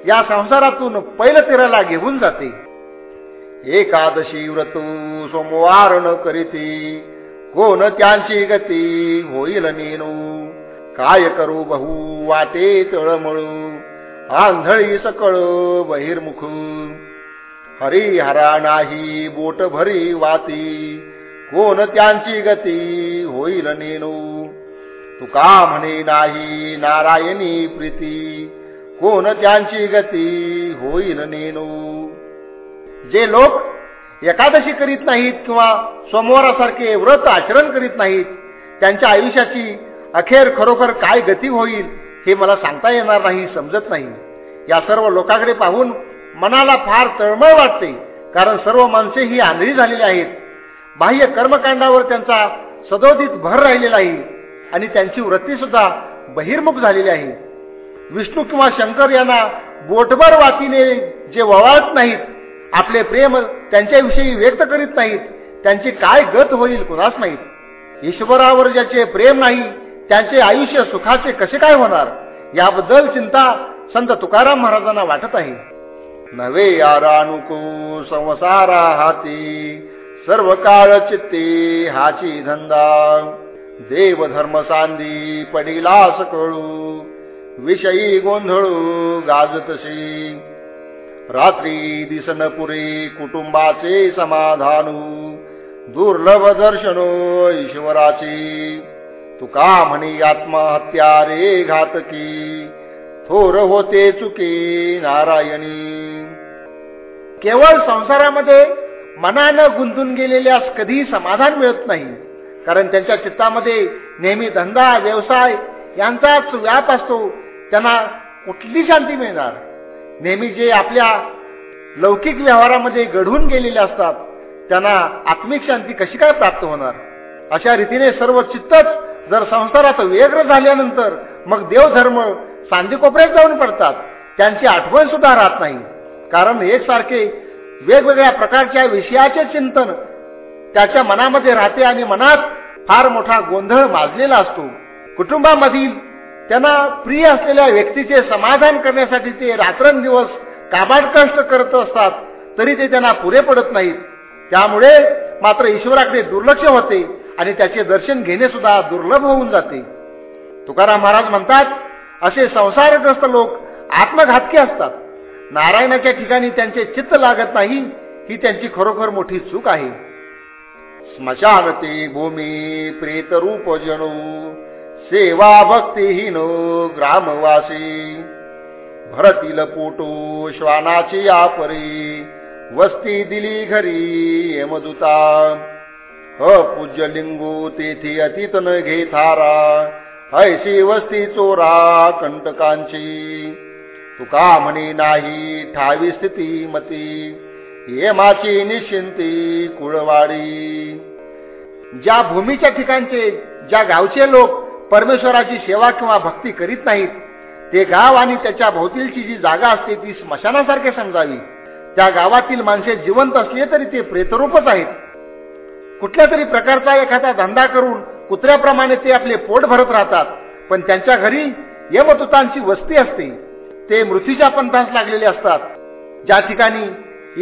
या संसारातून पैलतीराला तिराला घेऊन जाते. एकादशी व्रतू सोमवार न करीती. कोण त्यांची गती होईल नेनू? काय करू बहु वाटे तळमळू? आंधळी सकळ बहिर्मुख. हरिहरा नाही बोट भरी वाती. कोण त्यांची गती होईल नेनू? तुका म्हणे नाही नारायणी प्रीती. कोण त्यांची गती होईल नेनू? जे लोक एकादशी करीत नाहीत किंवा सोमवारासारखे व्रत आचरण करीत नाहीत त्यांच्या आयुष्याची अखेर खरोखर काय गती होईल हे मला सांगता येणार नाही समजत नाही. या सर्व लोकांकडे पाहून मनाला फार तळमळ वाटते कारण सर्व माणसे ही आंधळी झालेली आहेत. बाह्य कर्मकांडावर त्यांचा सदोदित भर राहिलेला आहे आणि त्यांची वृत्ती सुद्धा बहिर्मुख झालेली आहे. विष्णू किंवा शंकर यांना बोटभर वातीने जे ववाळत नाहीत आपले प्रेम त्यांच्याविषयी व्यक्त करीत नाहीत. त्यांची काय गत होईल कुणास माहीत? ईश्वरावर ज्याचे प्रेम नाही त्यांचे आयुष्य सुखाचे कसे काय होणार? याबद्दल चिंता संत तुकाराम महाराजांना वाटत आहे. नवे यारानुकू संसारा हाती सर्व काळ चित्ते हाची धंदा. देव धर्म सांदी पडिलास कळू विषयी गोंधळू गाजतशी. रात्री दिसन पुरे कुटुंबाचे समाधानू. दुर्लभ दर्शनो ईश्वराचे. तुका म्हणी आत्महत्या रे घातकी. थोर होते चुके नारायणी. केवळ संसारामध्ये मनानं गुंतून गेलेल्यास कधी समाधान मिळत नाही. कारण त्यांच्या चित्तामध्ये नेहमी धंदा व्यवसाय यांचाच व्याप असतो. त्यांना कुठली शांती मिळणार? नेहमी जे आपल्या लौकिक व्यवहारामध्ये घडून गेलेले असतात त्यांना आत्मिक शांती कशी काय प्राप्त होणार? अशा रीतीने सर्व चित्तच जर संसारात व्यग्र झाल्यानंतर मग देवधर्म सांधीकोपऱ्यात जाऊन पडतात. त्यांची आठवण सुद्धा राहत नाही. कारण एकसारखे वेगवेगळ्या प्रकारच्या विषयाचे चिंतन त्याच्या मनामध्ये राहते आणि मनात फार मोठा गोंधळ माजलेला असतो. कुटुंबामधील त्यांना प्रिय असलेल्या व्यक्तीचे समाधान करण्यासाठी ते रात्रंदिवस काबाड कष्ट करत असतात तरी ते त्यांना पुरे पडत नाहीत. त्यामुळे मात्र ईश्वराकडे दुर्लक्ष होते आणि त्याचे दर्शन घेणे सुद्धा दुर्लभ होऊन जाते. तुकाराम महाराज म्हणतात असे संसारग्रस्त लोक आत्मघातकी असतात. नारायणाच्या ठिकाणी त्यांचे चित्त लागत नाही ही त्यांची खरोखर मोठी चूक आहे. स्मशानते भूमी प्रेतरूप जणू सेवा भक्तीहीन ग्रामवासी. भरतील पोटो श्वानाची आपरी वस्ती दिली घरी यमदुता. अपूज्य लिंगो तेथे अतित न घे थारा ऐशी वस्ती चोरा कंटकांची. तुका म्हणी नाही ठावी स्थिती मती येमाची निश्चिंती कुळवाडी. ज्या भूमीच्या ठिकाणचे ज्या गावचे लोक परमेश्वराची सेवा किंवा भक्ती करीत नाहीत. ते गाव आणि त्याच्या भोवतीलची जी जागा असते ती स्मशानासारखे समजावी. त्या गावातील माणसे जिवंत असले तरी ते प्रेतरूपच आहेत. कुठल्या तरी प्रकारचा एखादा धंदा करून कुत्र्याप्रमाणे ते आपले पोट भरत राहतात पण त्यांच्या घरी यमतुतांची वस्ती असते. ते मृत्यूच्या पंथास लागलेले असतात. ज्या ठिकाणी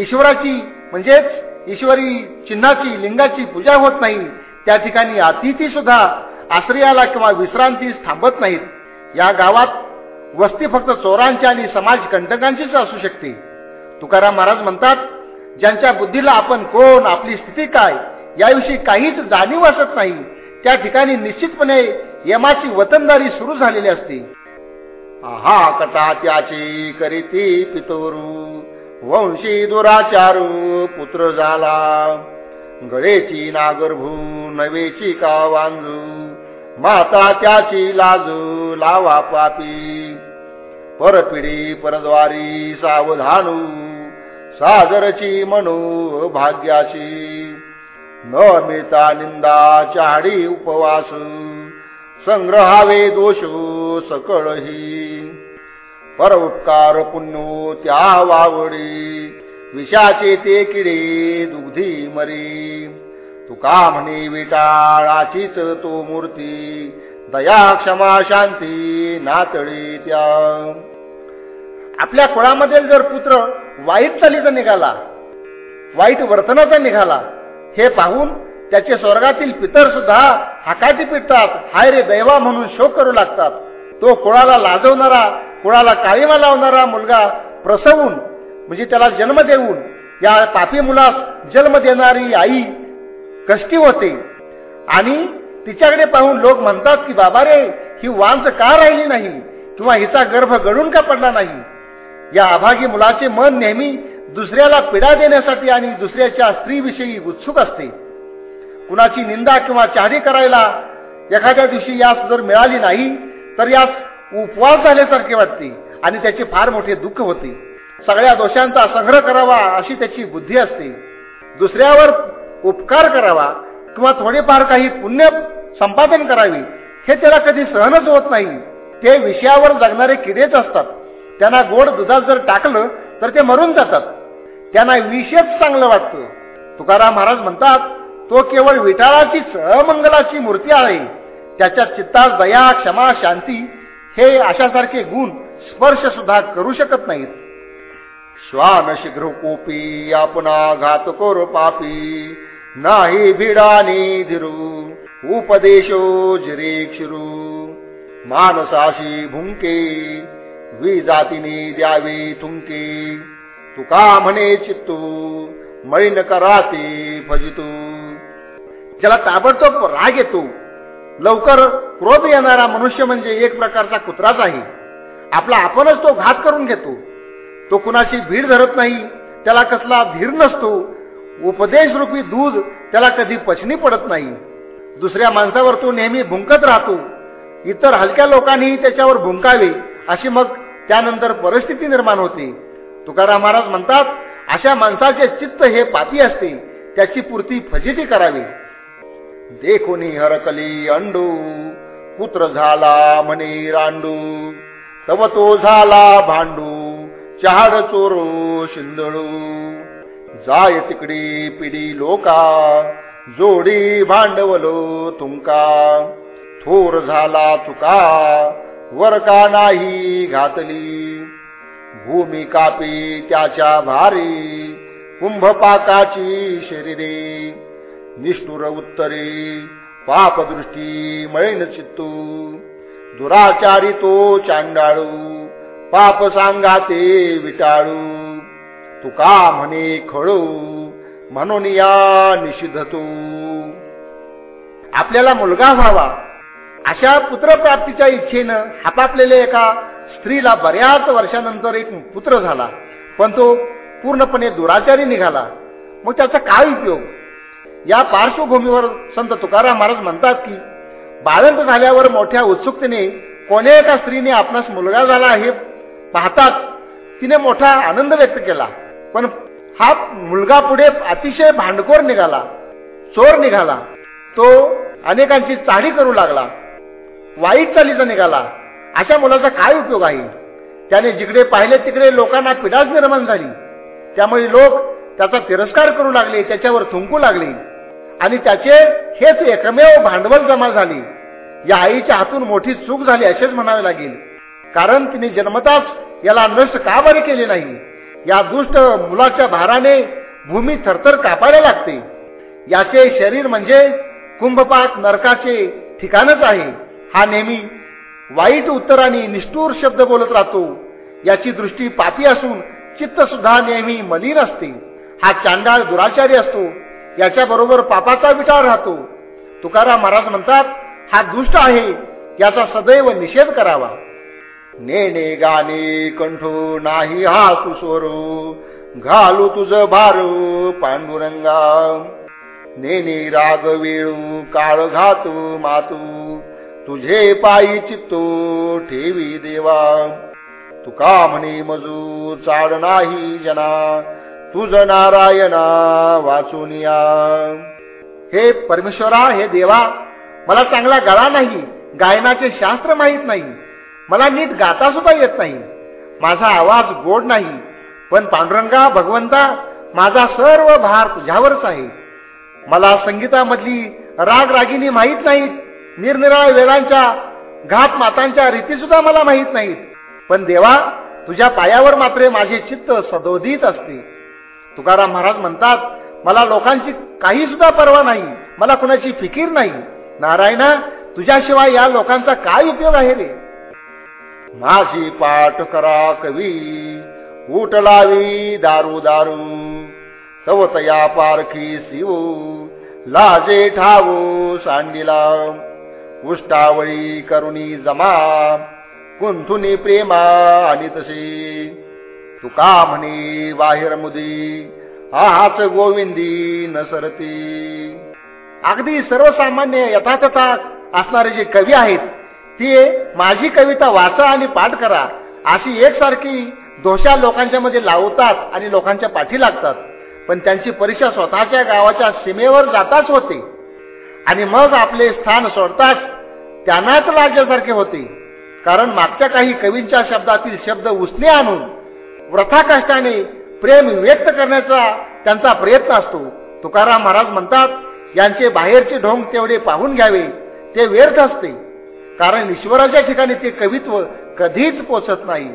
ईश्वराची म्हणजेच ईश्वरी चिन्हाची लिंगाची पूजा होत नाही त्या ठिकाणी अतिथी सुद्धा आश्रयाला किंवा विश्रांतीस थांबत नाहीत. या गावात वस्ती फक्त चोरांची आणि समाज कंटकांचीच असू शकते. तुकाराम महाराज म्हणतात ज्यांच्या बुद्धीला आपण कोण आपली स्थिती काय याविषयी काहीच जाणीव असत नाही. त्या ठिकाणी निश्चितपणे यमाची वतनदारी सुरू झालेली असते. हा कथा त्याची करीती पितोरू. वंशी दुराचारू पुत्र झाला. गळेची नागरभू नवेची का वांजू माता त्याची लाजू लावा पापी. परपिढी परद्वारी सावधानू सागरची म्हणू भाग्याची न मिळता निंदा चाडी उपवास संग्रहावे दोष सकळही. परोपकार पुन्नो पुण्यो त्या वावडी विषाचे ते किडे दुग्धी मरी. तुका म्हणे विटाळाचीच तो मूर्ती दया क्षमा शांती नातळी त्या आपल्या कुळामधील जर पुत्र वाईट चालीचा निघाला वाईट वर्तनाचा निघाला हे पाहून त्याचे स्वर्गातील पितर सुद्धा हाकाटी पिटतात हाय रे दैवा म्हणून शोक करू लागतात. तो कुळाला लाजवणारा कुळाला काळीमा लावणारा मुलगा प्रसवून म्हणजे त्याला जन्म देऊन या पापी मुलास जन्म देणारी आई कष्टी होते. आणि तिच्याकडे पाहून लोक म्हणतात की बाबा रे ही वांच का राहिली नाही? किंवा हिचा गर्भ गळून का पडला नाही? या अभागी मुलाचे मन नेहमी दुसऱ्याला पीडा देण्यासाठी आणि दुसऱ्याच्या स्त्रीविषयी उत्सुक असते. कुणाची निंदा किंवा चाहरी करायला एखाद्या दिवशी यास जर मिळाली नाही तर यास उपवास झाल्यासारखे वाटते आणि त्याचे फार मोठे दुःख होते. सगळ्या दोषांचा संग्रह करावा अशी त्याची बुद्धी असते. दुसऱ्यावर उपकार करावा किंवा थोडेफार काही पुण्य संपादन करावे हे त्याला कधी सहनच होत नाही. ते विषयावर जगणारे किडेच असतात. त्यांना गोड दुधात जर टाकलं तर ते मरून जातात. त्यांना विषयच चांगलं वाटतं. तुकाराम महाराज म्हणतात तो केवळ विठाळाची सहमंगलाची मूर्ती आहे. त्याच्या चित्तात दया क्षमा शांती हे अशासारखे गुण स्पर्श सुद्धा करू शकत नाहीत. श्वान शीघ्र कोपी आपणा घात कोर पापी. नाही भिडानी धिरू उपदेशो जिरेक्षिरू. मानसाशी भुंके विजातीने द्यावे थुंके तुका म्हणे चित्तू मैन कराते फजितू. ज्याला ताबडतोब राग येतो लवकर क्रोध येणारा मनुष्य म्हणजे एक प्रकारचा कुत्राच आहे. आपला आपणच तो घात करून घेतो. तो कुणाची भीड धरत नाही त्याला कसला धीर नसतो उपदेश रूपी दूध त्याला कधी पचनी पडत नाही. दुसऱ्या माणसावर तो नेहमी भुंकत राहतो. इतर हलक्या लोकांनी त्याच्यावर भुंकावे अशी मग त्यानंतर परिस्थिती निर्माण होते. तुकाराम महाराज म्हणतात अशा माणसाचे चित्त हे पापी असते त्याची पूर्ती फजिती करावी. देखोनी हरकली अंडू पुत्र झाला म्हणे रांडू तव तो झाला भांडू चहाड चोरो शिंदळू. जाय तिकडी पिढी लोका. जोडी भांडवलो तुमका. थोर झाला चुका वर का नाही घातली. भूमी कापी त्याच्या भारी कुंभपाकाची शरीरे. निष्ठुर उत्तरे पापदृष्टी मळीन चित्तू. दुराचारी तो चांडाळू पाप सांगाते विटाळू. तुका म्हणे खळू. म्हणून या निषिद्धतो. आपल्याला मुलगा व्हावा. अशा पुत्रप्राप्तीच्या इच्छेनं हातापलेल्या एका स्त्रीला बऱ्याच वर्षानंतर एक पुत्र झाला. पण तो पूर्णपणे दुराचारी निघाला. मग त्याचा काय उपयोग? या पार्श्वभूमीवर संत तुकाराम महाराज म्हणतात की बाळंत झाल्यावर मोठ्या उत्सुकतेने कोण्या एका स्त्रीने आपणास मुलगा झाला हे पाहतात. तिने मोठा आनंद व्यक्त केला. पण हा मुलगा पुढे अतिशय भांडखोर निघाला चोर निघाला. तो अनेकांची चाडी करू लागला. वाईट चालीचा निघाला. अशा मुलाचा काय उपयोग आहे? त्याने जिकडे पाहिले तिकडे लोकांना पिढाच निर्माण झाली. त्यामुळे लोक त्याचा तिरस्कार करू लागले त्याच्यावर थुंकू लागले. आणि त्याचे हेच एकमेव भांडवल जमा झाले. या आईच्या हातून मोठी चूक झाली असेच म्हणावे लागेल. कारण तिने जन्मताच याला नष्ट का बरे केले नाही? या दुष्ट मुलाच्या भाराने भूमी थरथर कापायला लागते. याचे शरीर म्हणजे कुंभपाक नरकाचे ठिकाणच आहे. हा नेहमी वाईट उत्तराने निष्ठूर शब्द बोलत राहतो. याची दृष्टी पापी असून चित्त सुद्धा नेहमी मलिन असते. हा चांडाळ दुराचारी असतो. याच्याबरोबर पापाचा विचार राहतो. तुकाराम महाराज म्हणतात हा दुष्ट आहे याचा सदैव निषेध करावा. नेणे गाणे कंठो नाही हा सुस्वरू घालू तुझ भारू पांडुरंगा. नेने राग वेळू काळ घातू मातू. तुझे पायी चित्तो ठेवी देवा. तुका म्हणे मजू चाड नाही जना. तुझ नारायणा वाचून या. हे परमेश्वरा हे देवा मला चांगला गळा नाही गायनाचे शास्त्र माहीत नाही. मला नीट गाता सुद्धा येत नाही. माझा आवाज गोड नाही पण पांडुरंगा भगवंता माझा सर्व भार तुझ्यावरच आहे. मला संगीतामधली राग रागिनी माहीत नाहीत निरनिराळ्या वेळांच्या घात मातांच्या रीती सुद्धा मला माहीत नाहीत. पण देवा तुझ्या पायावर मात्र माझे चित्त सदोदित असते. तुकाराम महाराज म्हणतात मला लोकांची काही सुद्धा पर्वा नाही मला कुणाची फिकीर नाही. नारायणा तुझ्याशिवाय या लोकांचा काय उपयोग आहे रे? माझी पाठ करा कवी ऊट लावी दारू दारू. तवतया पारखी शिवू लाजे ठावू सांडिला. उष्टावळी करुणी जमा कुंथुनी प्रेमा आणि तशी. तुका म्हणे बाहेर मुदी हाच गोविंदी नसरती. अगदी सर्वसामान्य यथातथा असणारे जे कवी आहेत ती माझी कविता वाचा आणि पाठ करा. अशी एकसारखी दोषा लोकांच्या मध्ये लावतात आणि लोकांच्या पाठी लागतात. पण त्यांची परीक्षा स्वतःच्या गावाच्या सीमेवर जाताच होते. आणि मग आपले स्थान सोडताच त्यांनाच राज्यासारखे होते. कारण मागच्या काही कवींच्या शब्दातील शब्द उसने आणून व्रथा कष्टाने प्रेम व्यक्त करण्याचा त्यांचा प्रयत्न असतो. तुकाराम महाराज म्हणतात यांचे बाहेरचे ढोंग तेवढे पाहून घ्यावे ते व्यर्थ असते. कारण ईश्वराच्या ठिकाणी ते कवित्व कधीच पोचत नाही.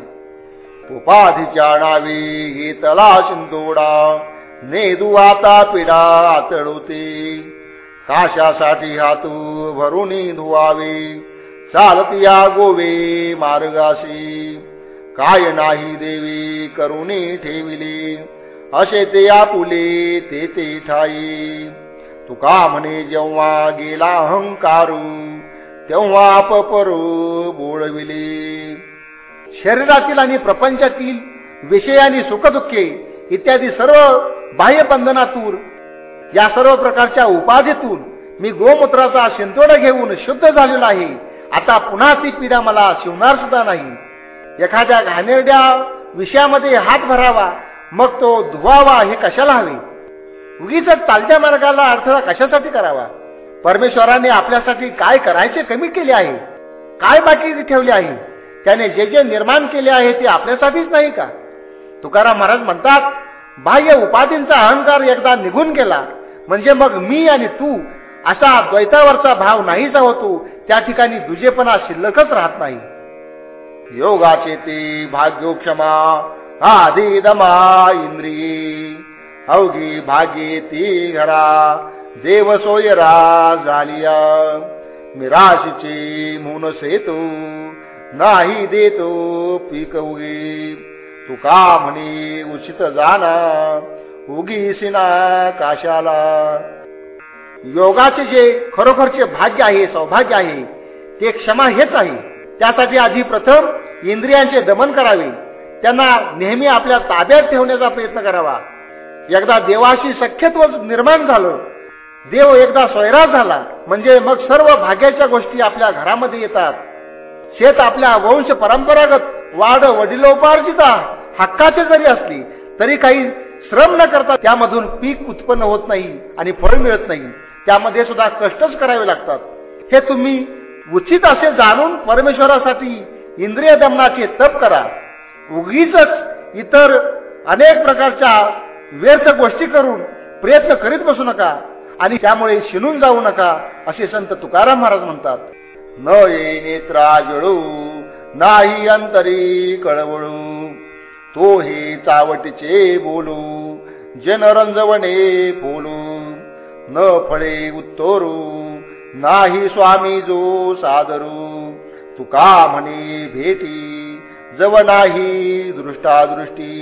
उपाधीच्या नावे घेतला शिंदोडा. नेदू आता पिढा आतळवते काशासाठी हातू भरून धुवावे चालत या गोवे मार्गाशी. काय नाही देवी करुणी ठेविले. असे ते आपुले ते ते ठाई. तुका म्हणे जेव्हा गेला अहंकारू. तेव्हा पपरू बोळविले. शरीरातील आणि प्रपंचातील विषय आणि सुखदुःखे इत्यादी सर्व बाह्य बंधनातून या सर्व प्रकारच्या उपाधीतून मी गोमूत्राचा शिंतोडा घेऊन शुद्ध झालेला आहे. आता पुन्हा ती पिढा मला शिवणार सुद्धा नाही. एखाद्या घाणेरड्या विषयामध्ये हात भरावा मग तो धुवावा हे कशाला हवे? उगीच चालत्या मार्गाला अडथळा कशासाठी करावा? परमेश्वराने आपल्यासाठी काय करायचे कमी केले आहे? काय बाकी ठेवले आहे? त्याने जे जे निर्माण केले आहे ते आपल्यासाठीच नाही का? तुकाराम महाराज म्हणतात बाह्य उपाधींचा अहंकार एकदा निघून गेला म्हणजे मग मी आणि तू असा द्वैतावरचा भाव नाहीचा होतो त्या ठिकाणी दुजेपणा शिल्लकच राहत नाही. योगाचे ते भाग्योक्षमा आधी दमा इंद्रिये अवघी भागी ती घरा देव सोय झालिया मिराशीचे मुन सेतू नाही देतो पीक उगे. तुका म्हणे उचित जाना उगीसिना काशाला. योगाचे जे खरोखरचे भाग्य आहे सौभाग्य आहे ते क्षमा हेच आहे. त्यासाठी आधी प्रथम इंद्रियांचे दमन करावे. त्यांना नेहमी आपल्या ताब्यात ठेवण्याचा प्रयत्न करावा. एकदा देवाशी सख्यत्व निर्माण झालं देव एकदा स्वैरा झाला म्हणजे मग सर्व भाग्याच्या गोष्टी आपल्या घरामध्ये येतात. शेत आपल्या वंश परंपरागत वाढ वडिलोपार्जिता हक्काचे जरी असली तरी काही श्रम न करता त्यामधून पीक उत्पन्न होत नाही आणि फळ मिळत नाही. त्यामध्ये सुद्धा कष्टच करावे लागतात. हे तुम्ही उचित असे जाणून परमेश्वरासाठी इंद्रिय दमनाचे तप करा. उगीच इतर अनेक प्रकारच्या व्यर्थ गोष्टी करून प्रयत्न करीत बसू नका. आणि त्यामुळे शिनून जाऊ नका असे संत तुकाराम महाराज म्हणतात. न ये नेत्रा जळू नाही अंतरी कळवळू. तो हे चावटीचे बोलू जनरंजवणे बोलू न फळे उत्तरू नाही स्वामी जो सादरू. तुका म्हणे भेटी जव नाही दृष्टादृष्टी.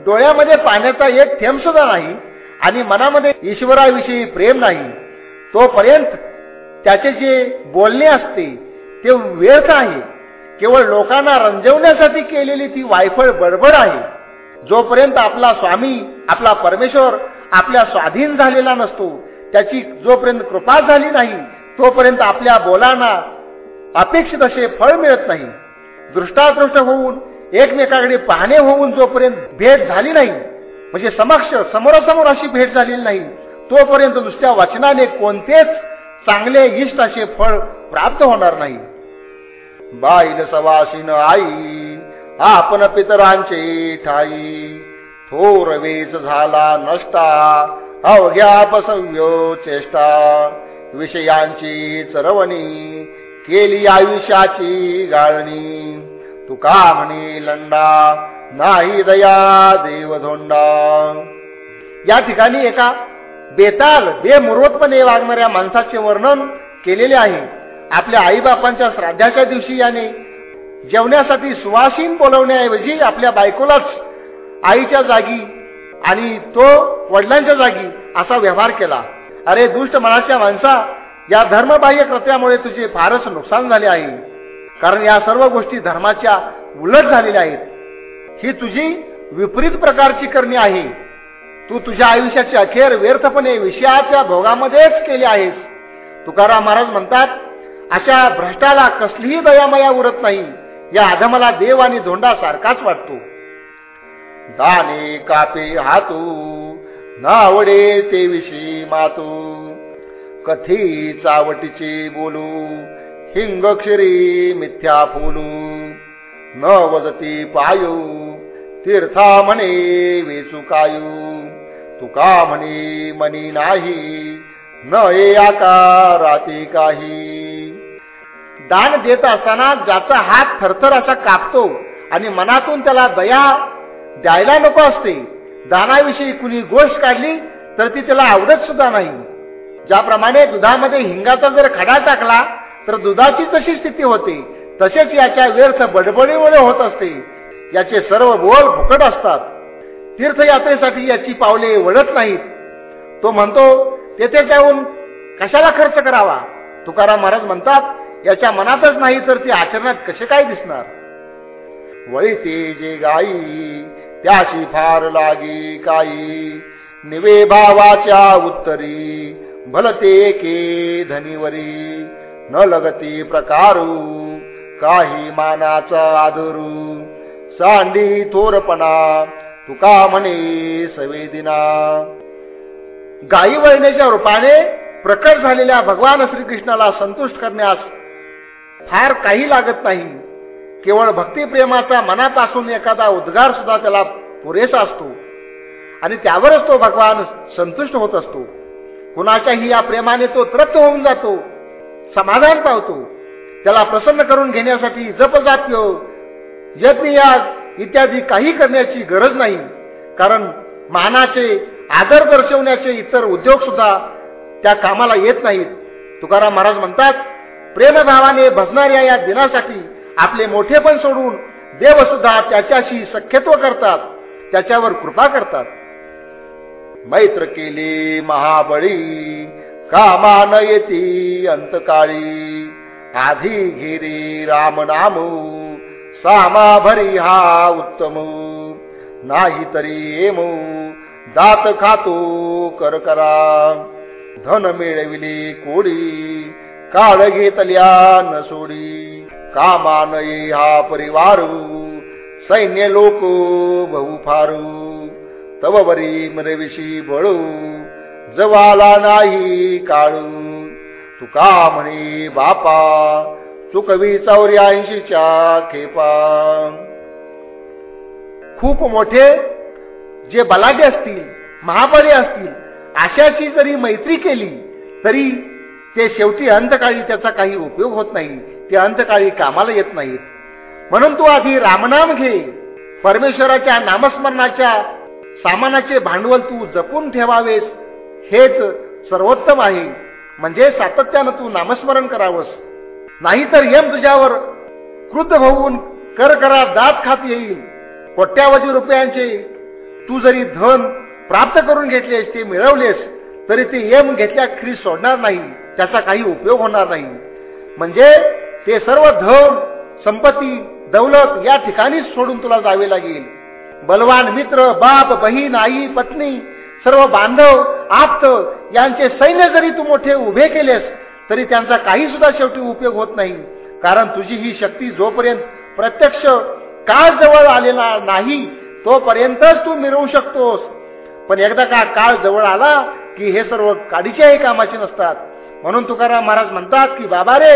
डोळ्यामध्ये पाण्याचा एक थेंब सुद्धा नाही आणि मनामध्ये ईश्वराविषयी प्रेम नाही तोपर्यंत त्याचे जे बोलणे असते ते व्यर्थ आहे. केवळ लोकांना रंजवण्यासाठी केलेली ती वायफळ बडबड आहे. जोपर्यंत आपला स्वामी आपला परमेश्वर आपल्या स्वाधीन झालेला नसतो त्याची जोपर्यंत कृपा झाली नाही तोपर्यंत आपल्या बोलांना अपेक्षित असे फळ मिळत नाही. दृष्टादृष्ट होऊन एकमेकाकडे पाहणे होऊन जोपर्यंत भेट झाली नाही म्हणजे समक्ष समोरासमोर अशी भेट झालेली नाही. तोपर्यंत नुसत्या वचनाने कोणतेच चांगले इष्ट असे फळ प्राप्त होणार नाही. बाईल सवासीन आई आपण पितरांचे ठाई थोर वेच झाला नष्टा अवघ्या बसव्यो चेष्टा. विषयांची चरवणी केली आयुष्याची गाळणी. तुका म्हणे लंडा नाही दया देवधोंडा. या ठिकाणी एका बेताल बेमुरवतपणे वागणाऱ्या माणसाचे वर्णन केलेले आहे. आपल्या आईबापांच्या श्राद्धाच्या दिवशी याने जेवण्यासाठी सुवासीन बोलवण्याऐवजी आपल्या बायकोलाच आईच्या जागी आणि तो वडिलांच्या जागी असा व्यवहार केला. अरे दुष्ट मनाच्या माणसा या धर्मबाह्य कृत्यामुळे तुझे फारच नुकसान झाले आहे. कारण या सर्व गोष्टी धर्माच्या उलट झालेल्या आहेत. ही तुझी विपरीत प्रकारची करणी आहे. तू तुझ्या आयुष्याची अखेर व्यर्थपणे विषयाच्या भोगामध्येच केली आहेस. तुकाराम महाराज म्हणतात अशा भ्रष्टाला कसलीही दयामया उरत नाही. या आधमाला देव आणि धोंडा सारखाच वाटतो. दाने कापे हातू नावडे ते विषयी मातू. कथी चावटीचे बोलू हिंगक्षरी मिथ्या फुलू. न वजती पायू तीर्था म्हणे वेचुकायू. तुका म्हणे मनी नाही न ये आकाराती काही. दान देत असताना ज्याचा हात थरथर असा कापतो आणि मनातून त्याला दया द्यायला नको असते दानाविषयी कुणी गोष्ट काढली तर ती त्याला आवडत सुद्धा नाही. ज्याप्रमाणे दुधामध्ये हिंगाचा जर खडा टाकला तर दुधाची तशी स्थिती होते तसेच याच्या व्यर्थ बडबडीमुळे होत असते. याचे सर्व बोल फुकट असतात. तीर्थयात्रेसाठी याची पावले वळत नाहीत. तो म्हणतो तेथे जाऊन कशाला खर्च करावा? तुकाराम महाराज म्हणतात याच्या मनातच नाही तर ती आचरणात कसे काय दिसणार? वळीते जे गाई त्याशी फार लागी काही निवे भावाच्या उत्तरी भलते के धनीवरी. न लगती प्रकारू काही मानाचा आदरू. सांडी थोरपणा तुका म्हणे सवेदिना. गायी वळण्याच्या रूपाने प्रकट झालेल्या भगवान श्रीकृष्णाला संतुष्ट करण्यास फार काही लागत नाही. केवळ भक्तिप्रेमाचा मनात असून एखादा उद्गार सुद्धा त्याला पुरेसा असतो. आणि त्यावरच तो भगवान संतुष्ट होत असतो. कुणाच्याही या प्रेमाने तो तृप्त होऊन जातो समाधान पावतो. त्याला प्रसन्न करून घेण्यासाठी जपजाप्य यज्ञयाग इत्यादी काही करण्याची गरज नाही. कारण मानाचे आदर दर्शवण्याचे इतर उद्योग सुद्धा त्या कामाला येत नाहीत. तुकाराम महाराज म्हणतात प्रेमभावाने भजणाऱ्या या दिनासाठी आपले मोठेपण सोडून देव सुद्धा त्याच्याशी सख्यत्व करतात त्याच्यावर कृपा करतात. मैत्र केले महाबळी कामान येती अंतकाळी. आधी घेरी राम सामा भरी हा उत्तम. नाही तरी दात खातो कर करा धन मिळविली कोडी काळ घेतल्या न सोडी कामा नयी हा परिवारू सैन्य लोक बहु फारू. तव वरी मरविशी बळू जवाला नाही काळू. तुका म्हणे बापा चुकवी चौऱ्याऐंशीच्या खेपा. खूप मोठे जे बलाढ्य असतील महाबळी असतील अशाची जरी मैत्री केली तरी ते शेवटी अंतकाळी त्याचा काही उपयोग होत नाही ते अंतकाळी कामाला येत नाहीत म्हणून तू आधी रामनाम घे परमेश्वराच्या नामस्मरणाच्या सामानाचे भांडवल तू जपून ठेवावेस हेच सर्वोत्तम आहे. म्हणजे सातत्यानं तू नामस्मरण करावंस. नाहीतर यम तुझ्यावर क्रुद्ध होऊन कर करा दात खात येईल. कोट्यावधी रुपयांचे तू जरी धन प्राप्त करून घेतलेस ते मिळवलेस तरी ते यम घेतल्या खरी सोडणार नाही. त्याचा काही उपयोग होणार नाही. म्हणजे ते सर्व धन संपत्ती दौलत या ठिकाणीच सोडून तुला जावे लागेल. बलवान मित्र बाप बहीण आई पत्नी सर्व बांधव आप्त यांचे सैन्य जरी तू मोठे उभे केलेस तरी त्यांचा काही सुद्धा शेवटी उपयोग होत नाही. कारण तुझी ही शक्ती जोपर्यंत प्रत्यक्ष काळ जवळ आलेला नाही तोपर्यंतच तू मिरवू शकतोस. पण एकदा का काळ जवळ आला की हे सर्व काडीच्याही कामाचे नसतात. म्हणून तुकाराम महाराज म्हणतात की बाबा रे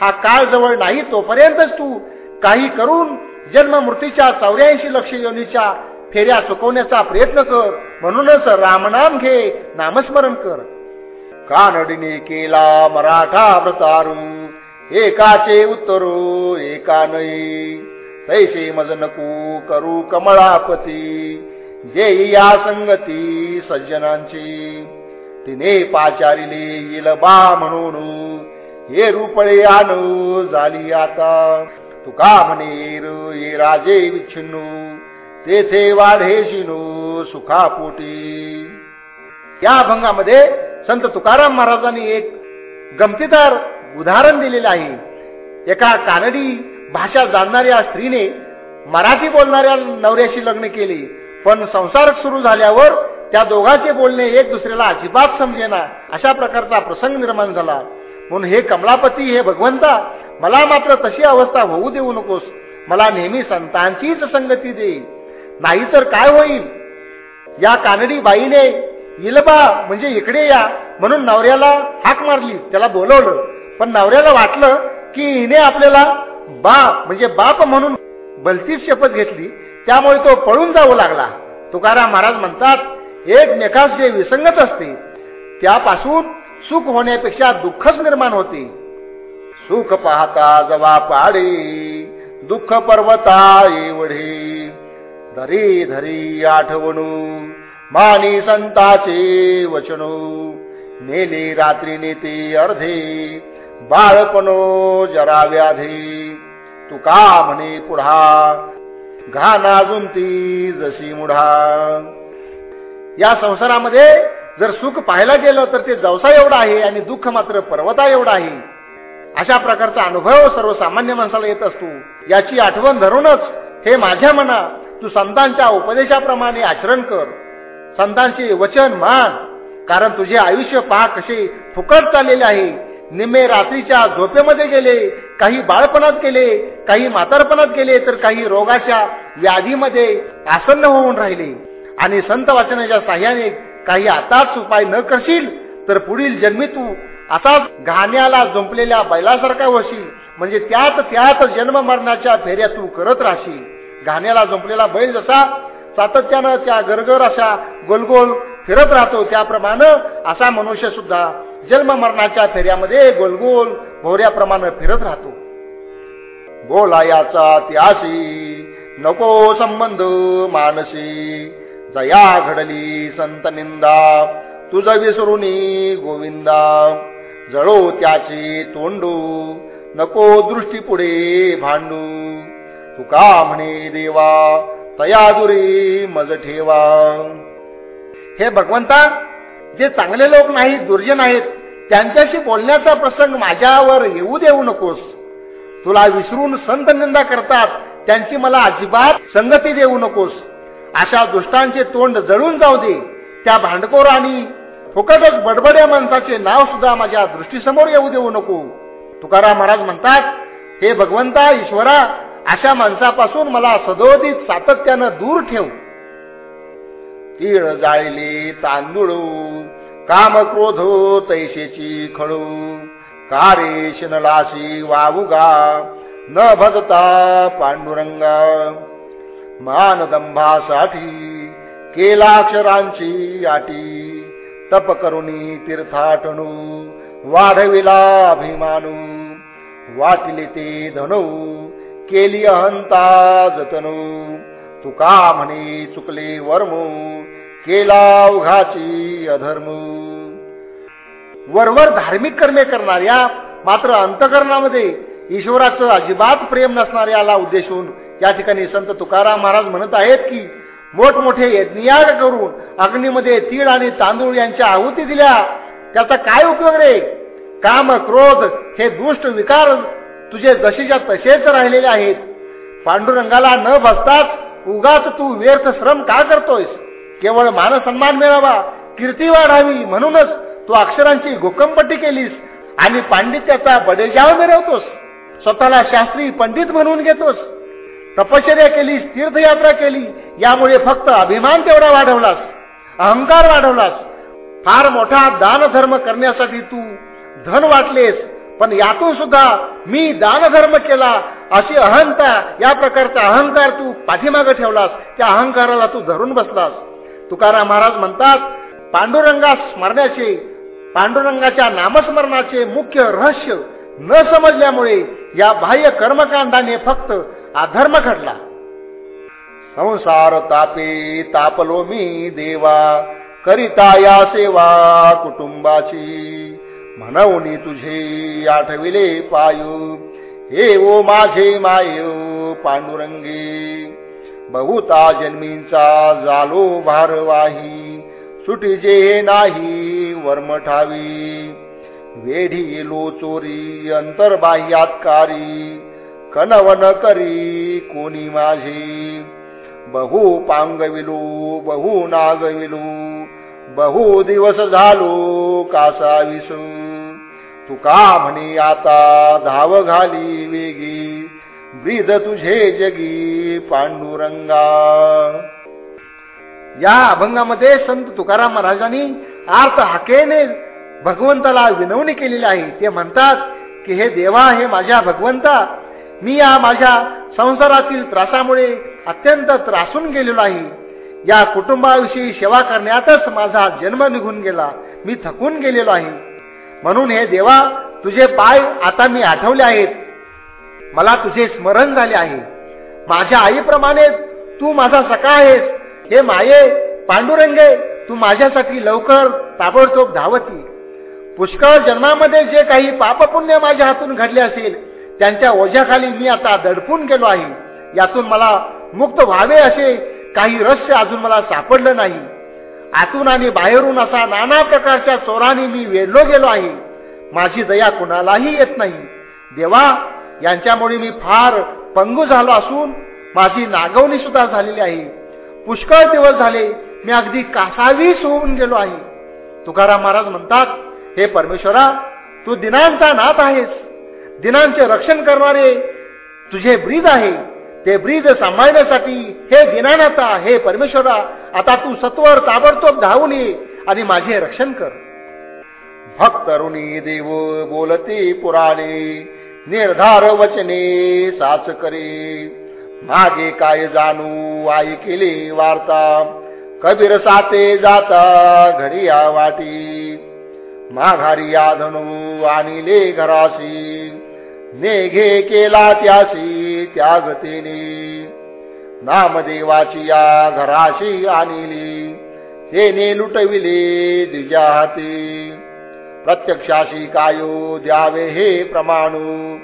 हा काळ जवळ नाही तोपर्यंतच तू काही करून जन्म मृत्यूच्या चौऱ्याऐंशी लक्ष योनीच्या फेऱ्या चुकवण्याचा प्रयत्न कर. म्हणूनच रामनाम घे नामस्मरण कर. कानडीने केला मराठा प्रसारू एकाचे उत्तरो एका नयी. तैसे मज नको करू कमळापती. जे या संगती सज्जनांची. तिने पाचारिले येल बा म्हणून. हे रुपळे आणू झाली आता. तुका म्हणे ये राजे विच्छिन्नू. तेथे वाढे शिनू सुखापोटी. या अभंगामध्ये संत तुकाराम महाराजांनी एक गमतीदार उदाहरण दिलेलं आहे. एका कानडी भाषा जाणणाऱ्या स्त्रीने मराठी बोलणाऱ्या नवऱ्याशी लग्न केले. पण संसार सुरू झाल्यावर त्या दोघांचे बोलणे एक दुसऱ्याला अजिबात समजेना. अशा प्रकारचा प्रसंग निर्माण झाला. म्हणून हे कमलापती हे भगवंता मला मात्र तशी अवस्था होऊ देऊ नकोस. मला नेहमी संतांचीच संगती दे. नाहीतर काय होईल? या कानडी बाईने इलबा म्हणजे इकडे या. म्हणून नवऱ्याला हाक मारली त्याला बोलवलं. पण नवऱ्याला वाटलं की हिने आपल्याला बाप म्हणजे बाप म्हणून भलतीच शपथ घेतली. त्यामुळे तो पळून जाऊ लागला. तुकाराम महाराज म्हणतात एकमेकास जे विसंगत असते त्यापासून सुख होण्यापेक्षा दुःखच निर्माण होते. सुख पाहता जवा पाडे दुःख पर्वता एवढे. धरी धरी आठवणू मानी संताचे वचनो. नेले रात्री नेते अर्धे बाळपणो जरा व्याधे. तुका म्हणे पुढा घाना जुमती जशी मुढा. या संसारामध्ये जर सुख पाहायला गेलं तर ते जवसा एवढा आहे आणि दुःख मात्र पर्वता एवढा आहे. अशा प्रकारचा अनुभव सर्वसामान्य माणसाला येत असतो. याची आठवण धरूनच हे माझ्या मना तू संतांच्या उपदेशाप्रमाणे आचरण कर. संतांचे वचन मान. कारण तुझे आयुष्य पहा कसे फुकट चाललेले आहे. निम्मे रात्रीच्या झोपेमध्ये गेले काही बाळपणात गेले काही म्हातारपणात गेले तर काही रोगाच्या व्याधीमध्ये आसन्न होऊन राहिले. आणि संत वाचनाच्या साह्याने काही आताच उपाय न करशील तर पुढील जन्मी तू असाच घाण्याला जुंपलेल्या बैलासारखा होशील. म्हणजे त्यात त्यात जन्म मरणाच्या फेऱ्या तू करत राहशील. घाण्याला जुंपलेला बैल जसा सातत्यानं त्या गरगर अशा गोलगोल फिरत राहतो. त्याप्रमाणे असा मनुष्य सुद्धा जन्म मरणाच्या फेऱ्यामध्ये गोलगोल भोऱ्याप्रमाणे फिरत राहतो. बोला याचा त्याशी नको संबंध मानसी. जया घडली संत निंदा. तुझ विसरुनी गोविंदा. जळो त्याचे तोंडू. नको दृष्टी पुढे भांडू. तुका म्हणे देवा तयादुरी मज ठेवा. हे भगवंता जे चांगले लोक नाहीत दुर्जन आहेत त्यांच्याशी बोलण्याचा प्रसंग माझ्यावर येऊ देऊ नकोस. तुला विसरून संत निंदा करतात त्यांची मला अजिबात संगती देऊ नकोस. अशा दुष्टांचे तोंड जळून जाऊ दे. त्या भांडकोर आणि फुकटच बडबड्या माणसाचे नाव सुद्धा माझ्या दृष्टीसमोर येऊ देऊ नको. तुकाराम महाराज म्हणतात हे भगवंता ईश्वरा अशा माणसापासून मला सदोदित सातत्यानं दूर ठेव. तीळ जाळले तांदूळ काम क्रोध तैशेची खळू. कारे शिनलाशी वावुगा न भजता पांडुरंगा. मानदंभासाठी केलाक्षरांची आटी तप करुणी तीर्थाटणू वाढविला अभिमानू. वाटिले ते धनऊ केली अहंता जतनू. तुका म्हणे चुकले वर्मू केला उघाची अधर्म. वरवर धार्मिक कर्मे करणाऱ्या मात्र अंतकरणामध्ये ईश्वराचं अजिबात प्रेम नसणाऱ्याला उद्देशून या ठिकाणी संत तुकाराम महाराज म्हणत आहेत की मोठमोठे यज्ञयाग करून अग्नीमध्ये तीळ आणि तांदूळ यांच्या आहुती दिल्या. त्याचा काय उपयोग रे? काम क्रोध हे दुष्ट विकार तुझे जशीच्या तसेच राहिलेले आहेत. पांडुरंगाला न भसताच उगाच तू व्यर्थ श्रम का करतोयस? केवळ मानसन्मान मिळावा कीर्ती वाढावी म्हणूनच तू अक्षरांची गोकंपट्टी केलीस आणि पांडित्याचा बडेजाव मिळवतोस स्वतःला शास्त्री पंडित म्हणून घेतोस. तपश्चर्या केलीस तीर्थयात्रा केली यामुळे फक्त अभिमान तेवढा वाढवलास. अहंकार वाढवलास. फार मोठा दानधर्म करण्यासाठी तू धन वाटलेस. पण यातून सुद्धा मी दानधर्म केला अशी अहंता या प्रकारचा अहंकार तू पाठीमागे ठेवलास त्या अहंकाराला तू धरून बसलास. तुकाराम महाराज म्हणतात पांडुरंगा स्मरण्याचे पांडुरंगाच्या नामस्मरणाचे मुख्य रहस्य न समजल्यामुळे या बाह्य कर्मकांडाने फक्त अधर्म घडला. संसार तापे तापलो मी देवा करिता या सेवा कुटुंबाची. म्हणवणी तुझे आठविले पायू. हे ओ माझे मायू पांडुरंगे. बहुता जन्मींचा जालो भारवाही. सुटीजे नाही वर्मठावी वेढी लो चोरी अंतर्बाह्यातकारी कनवन करी कोणी माझे. बहु पांगविलो बहु नागविलो. बहु दिवस झालो कासा विसू तुका म्हणे आता धाव घाली वेगी ब्रीद तुझे जगी पांडुरंगा. या अभंगामध्ये संत तुकाराम महाराजांनी आर्त हाकेने भगवंताला विनवणी केलेली आहे. ते म्हणतात की हे देवा हे माझ्या भगवंता मी या माझ्या संसारातील त्रासामुळे अत्यंत त्रासून गेलेलो आहे. या कुटुंबाविषयी सेवा करण्यातच माझा जन्म निघून गेला. मी थकून गेलेलो आहे. म्हणून हे देवा तुझे पाय आता मी आठवले आहेत. मला तुझे स्मरण झाले आहे. माझ्या आईप्रमाणे तू माझा सका आहेस. हे माये पांडुरंगे तू माझ्यासाठी लवकर ताबडतोब धावती. पुष्कळ जन्मामध्ये जे काही पापपुण्य माझ्या हातून घडले असेल त्यांच्या ओझ्याखाली मी आता दडपून गेलो आहे. यातून मला मुक्त व्हावे असे काही रहस्य अजून मला सापडलं नाही. आतून आणि बाहेरून असा नाना प्रकारच्या चोराने मी वेढलो गेलो आहे. माझी दया कुणालाही येत नाही. देवा यांच्यामुळे मी फार पंगू झालो असून माझी नागवणी सुद्धा झालेली आहे. पुष्कळ दिवस झाले मी अगदी कासावीस होऊन गेलो आहे. तुकाराम महाराज म्हणतात हे परमेश्वरा तू दिनांचा नाथ आहेस. दिनांचे रक्षण करणारे तुझे ब्रीद आहे. ते ब्रीद सांभाळण्यासाठी हे दिनानाथा हे परमेश्वरा आता तू सत्वर ताबडतोब धावून ये आणि माझे रक्षण कर. भक्तरुणी देव बोलते पुराणे निर्धार वचने साच करे. मागे काय जाणू आई केले वार्ता. कबीर साते जाता घरी या वाटी. माघारी धनू आणिले घराशी. नेघे केला त्याशी त्यागतेने नामदेवाची या घराशी आणली. तेने लुटविले दिजा हाती. प्रत्यक्षाशी कायो द्यावे हे प्रमाणू.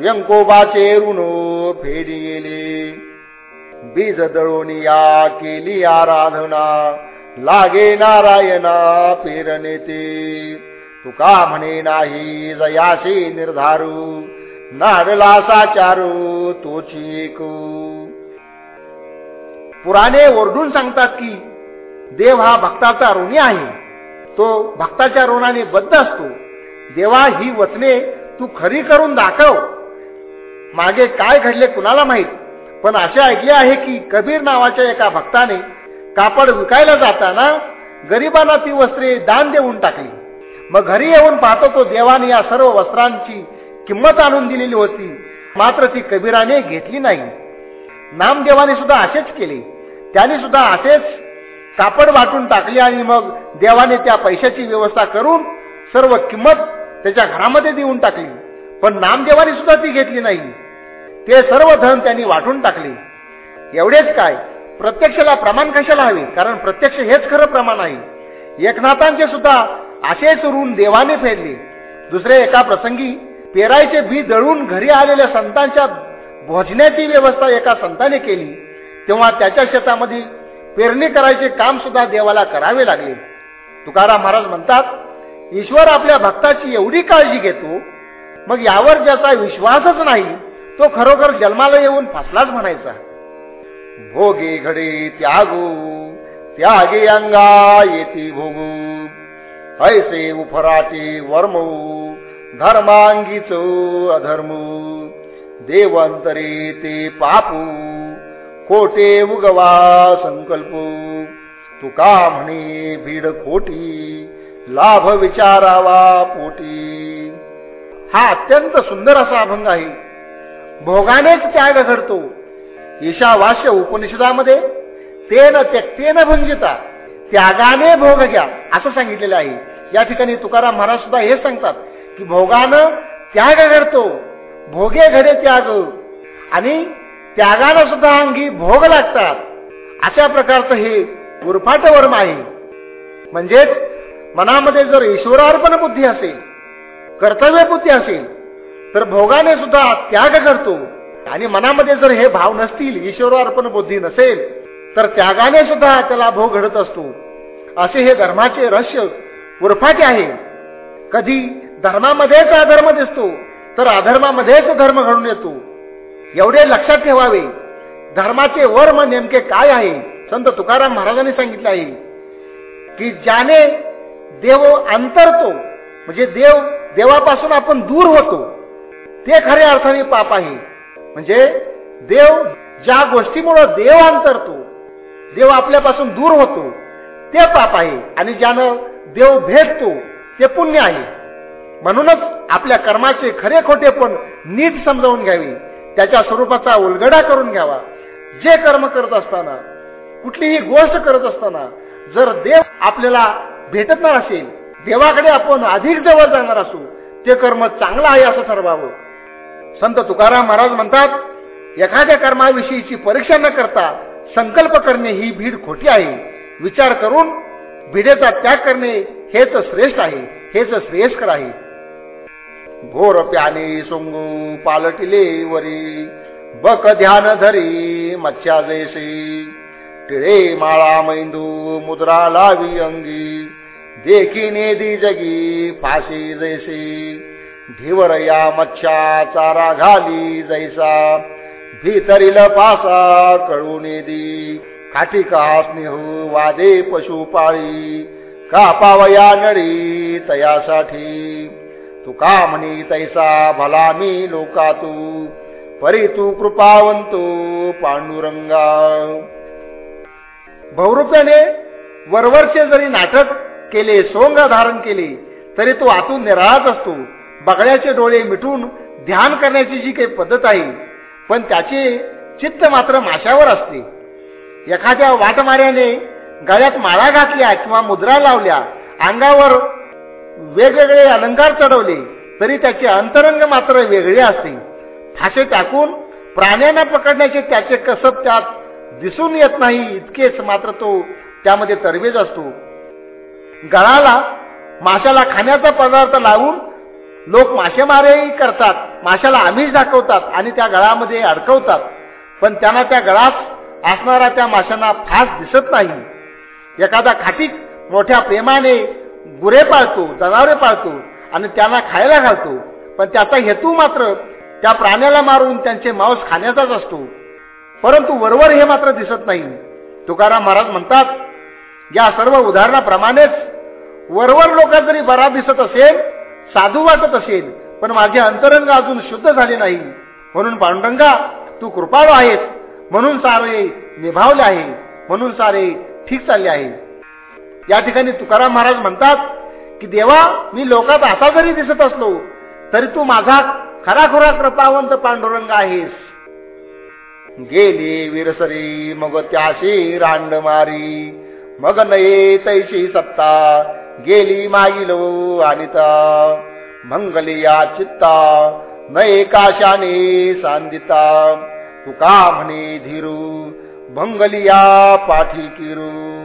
व्यंकोबाचे ऋणो फेडी गेले. बीज दळोनिया केली आराधना. लागे नारायणा पेरणे ते. तुका म्हणे नाही जयाशी निर्धारू. नाडला साचारू तोची पुराणे ओरडून सांगतात की देव हा भक्ताचा ऋणी आहे. तो भक्ताच्या ऋणाने बद्ध असतो. देवा ही वचने तू खरी करून दाखव. मागे काय घडले कुणाला माहीत? पण असे ऐकले आहे की कबीर नावाच्या एका भक्ताने कापड विकायला जाताना गरिबांना ती वस्त्रे दान देऊन टाकली. मग घरी येऊन पाहतो तो देवाने या सर्व वस्त्रांची किंमत आणून दिलेली होती. मात्र ती कबीराने घेतली नाही. नामदेवाने सुद्धा असेच केले. त्याने सुद्धा असेच कापड वाटून टाकले आणि मग देवाने त्या पैशाची व्यवस्था करून सर्व किंमत त्याच्या घरामध्ये देऊन टाकली. पण नामदेवाने सुद्धा ती घेतली नाही. ते सर्व धन त्यांनी वाटून टाकले. एवढेच काय? प्रत्यक्षाला प्रमाण कशाला हवे? कारण प्रत्यक्ष हेच खरं प्रमाण आहे. एकनाथांचे सुद्धा असेच ऋण देवाने फेडले. दुसरे एका प्रसंगी पेरायचे बी दळून घरी आलेल्या संतांच्या भोजण्याची व्यवस्था एका संताने केली तेव्हा त्याच्या शेतामध्ये पेरणी करायचे काम सुद्धा देवाला करावे लागले. तुकाराम महाराज म्हणतात ईश्वर आपल्या भक्ताची एवढी काळजी घेतो मग यावर ज्याचा विश्वासच नाही तो खरोखर जन्माला येऊन फसलाच म्हणायचा. भोगे घडे त्यागू त्यागे अंगा येती भोगू ऐसे उफराटे वर्म धर्मांगीच अधर्म देवांतरे ते पापू खोटे उगवा संकल्प. तुका म्हणे भीड खोटी लाभ विचारावा पोटी. हा अत्यंत सुंदर असा अभंग आहे. भोगानेच त्याग घडतो. ईशावास्य उपनिषदामध्ये तेन त्यक्तेन भंजिता त्यागाने भोग घ्या असं सांगितलेलं आहे. या ठिकाणी तुकाराम महाराज सुद्धा हे सांगतात. की भोगानं त्याग घडतो भोगे घडे त्याग. आणि त्यागानं सुद्धा अंगी भोग लागतात. अशा प्रकारचं हे उरफाट वर्म आहे म्हणजेच मनामध्ये जर ईश्वरार्पण बुद्धी असेल कर्तव्य बुद्धी असेल तर भोगाने सुद्धा त्याग करतो. आणि मनामध्ये जर हे भाव नसतील ईश्वरार्पण बुद्धी नसेल तर त्यागाने सुद्धा त्याला भोग घडत असतो. असे हे धर्माचे रहस्य उरफाटे आहे. कधी धर्मामध्येच अधर्म दिसतो तर अधर्मामध्येच धर्म घडून येतो. एवढे लक्षात ठेवावे धर्माचे वर्म नेमके काय आहे? संत तुकाराम महाराजांनी सांगितले आहे की ज्याने देव अंतरतो म्हणजे देव देवापासून आपण दूर होतो ते खऱ्या अर्थाने पाप आहे. म्हणजे देव ज्या गोष्टीमुळे देव अंतरतो देव आपल्यापासून दूर होतो ते पाप आहे. आणि ज्यानं देव भेटतो ते पुण्य आहे. म्हणूनच आपल्या कर्माचे खरे खोटे पण नीट समजावून घ्यावी. त्याच्या स्वरूपाचा उलगडा करून घ्यावा. जे कर्म करत असताना कुठलीही गोष्ट करत असताना जर देव आपल्याला भेटत असेल देवाकडे आपण अधिक जवळ जाणार असू ते कर्म चांगलं आहे असं ठरवावं. संत तुकाराम महाराज म्हणतात एखाद्या कर्माविषयीची परीक्षा न करता संकल्प करणे ही भीड खोटी आहे. विचार करून भिडेचा त्याग करणे हेच श्रेष्ठ आहे हेच श्रेयस्कर आहे. घोर प्याने सोंगू पालटिले वरी. बक ध्यान धरी मच्छा जैसी. टिळे माळा मैंदू मुद्रा लावी अंगी. देखी दी जगी फाशी जैसी. धिवर या मच्छा चारा घाली जैसा. भीतरील पासा कळू दी काठी का वादे पशुपाळी का पावया नळी तयासाठी. तुका म्हणी तैसा भला मी लोका तू परी तू कृपावंतो पांडुरंगा. बहुरूप्याने वरवरचे जरी नाटक केले सोंग धारण केले तरी तो आतून निराळाच असतो. बगड्याचे डोळे मिटून ध्यान करण्याची जी काही पद्धत आहे पण त्याचे चित्त मात्र माशावर असते. एखाद्या वाटमाऱ्याने गळ्यात माळा घातल्या किंवा मुद्रा लावल्या अंगावर वेगवेगळे अलंकार चढवले तरी त्याचे अंतरंग मात्र वेगळे असते फासे टाकून प्राण्यांना पकडण्याचे त्याचे कसब त्यात दिसून येत नाही इतकेच मात्र तो त्यामध्ये तरवेज असतो. गळाला माशाला खाण्याचा पदार्थ लावून लोक मासेमारेही करतात माशाला आमिष दाखवतात आणि त्या गळामध्ये अडकवतात. पण त्यांना त्या गळात असणारा त्या माशांना फास दिसत नाही. एखादा खाटीक मोठ्या प्रेमाने गुरे पाळतो जनावरे पाळतो आणि त्यांना खायला घालतो. पण त्याचा हेतू मात्र त्या प्राण्याला मारून त्यांचे मांस खाण्याचाच असतो. परंतु वरवर हे मात्र दिसत नाही. तुकाराम महाराज म्हणतात या सर्व उदाहरणाप्रमाणेच वरवर लोक जरी बरा दिसत असेल साधू वाटत असेल पण माझे अंतरंग अजून शुद्ध झाले नाही. म्हणून पांडुरंगा तू कृपाळू आहेस. म्हणून सारे निभावले आहे. म्हणून सारे ठीक चालले आहे. या ठिकाणी तुकाराम महाराज म्हणतात की देवा मी लोकात असा जरी दिसत असलो तरी तू माझा खराखुरा कृपावंत पांडुरंग आहेस. गेली विरसरी मग त्याशी रांड मारी. मग नये तैशी सत्ता गेली मागिलो आणिता. मंगलिया चित्ता नये काशाने सांदिता. तुका म्हणे धीरू भंगलिया पाठी किरू.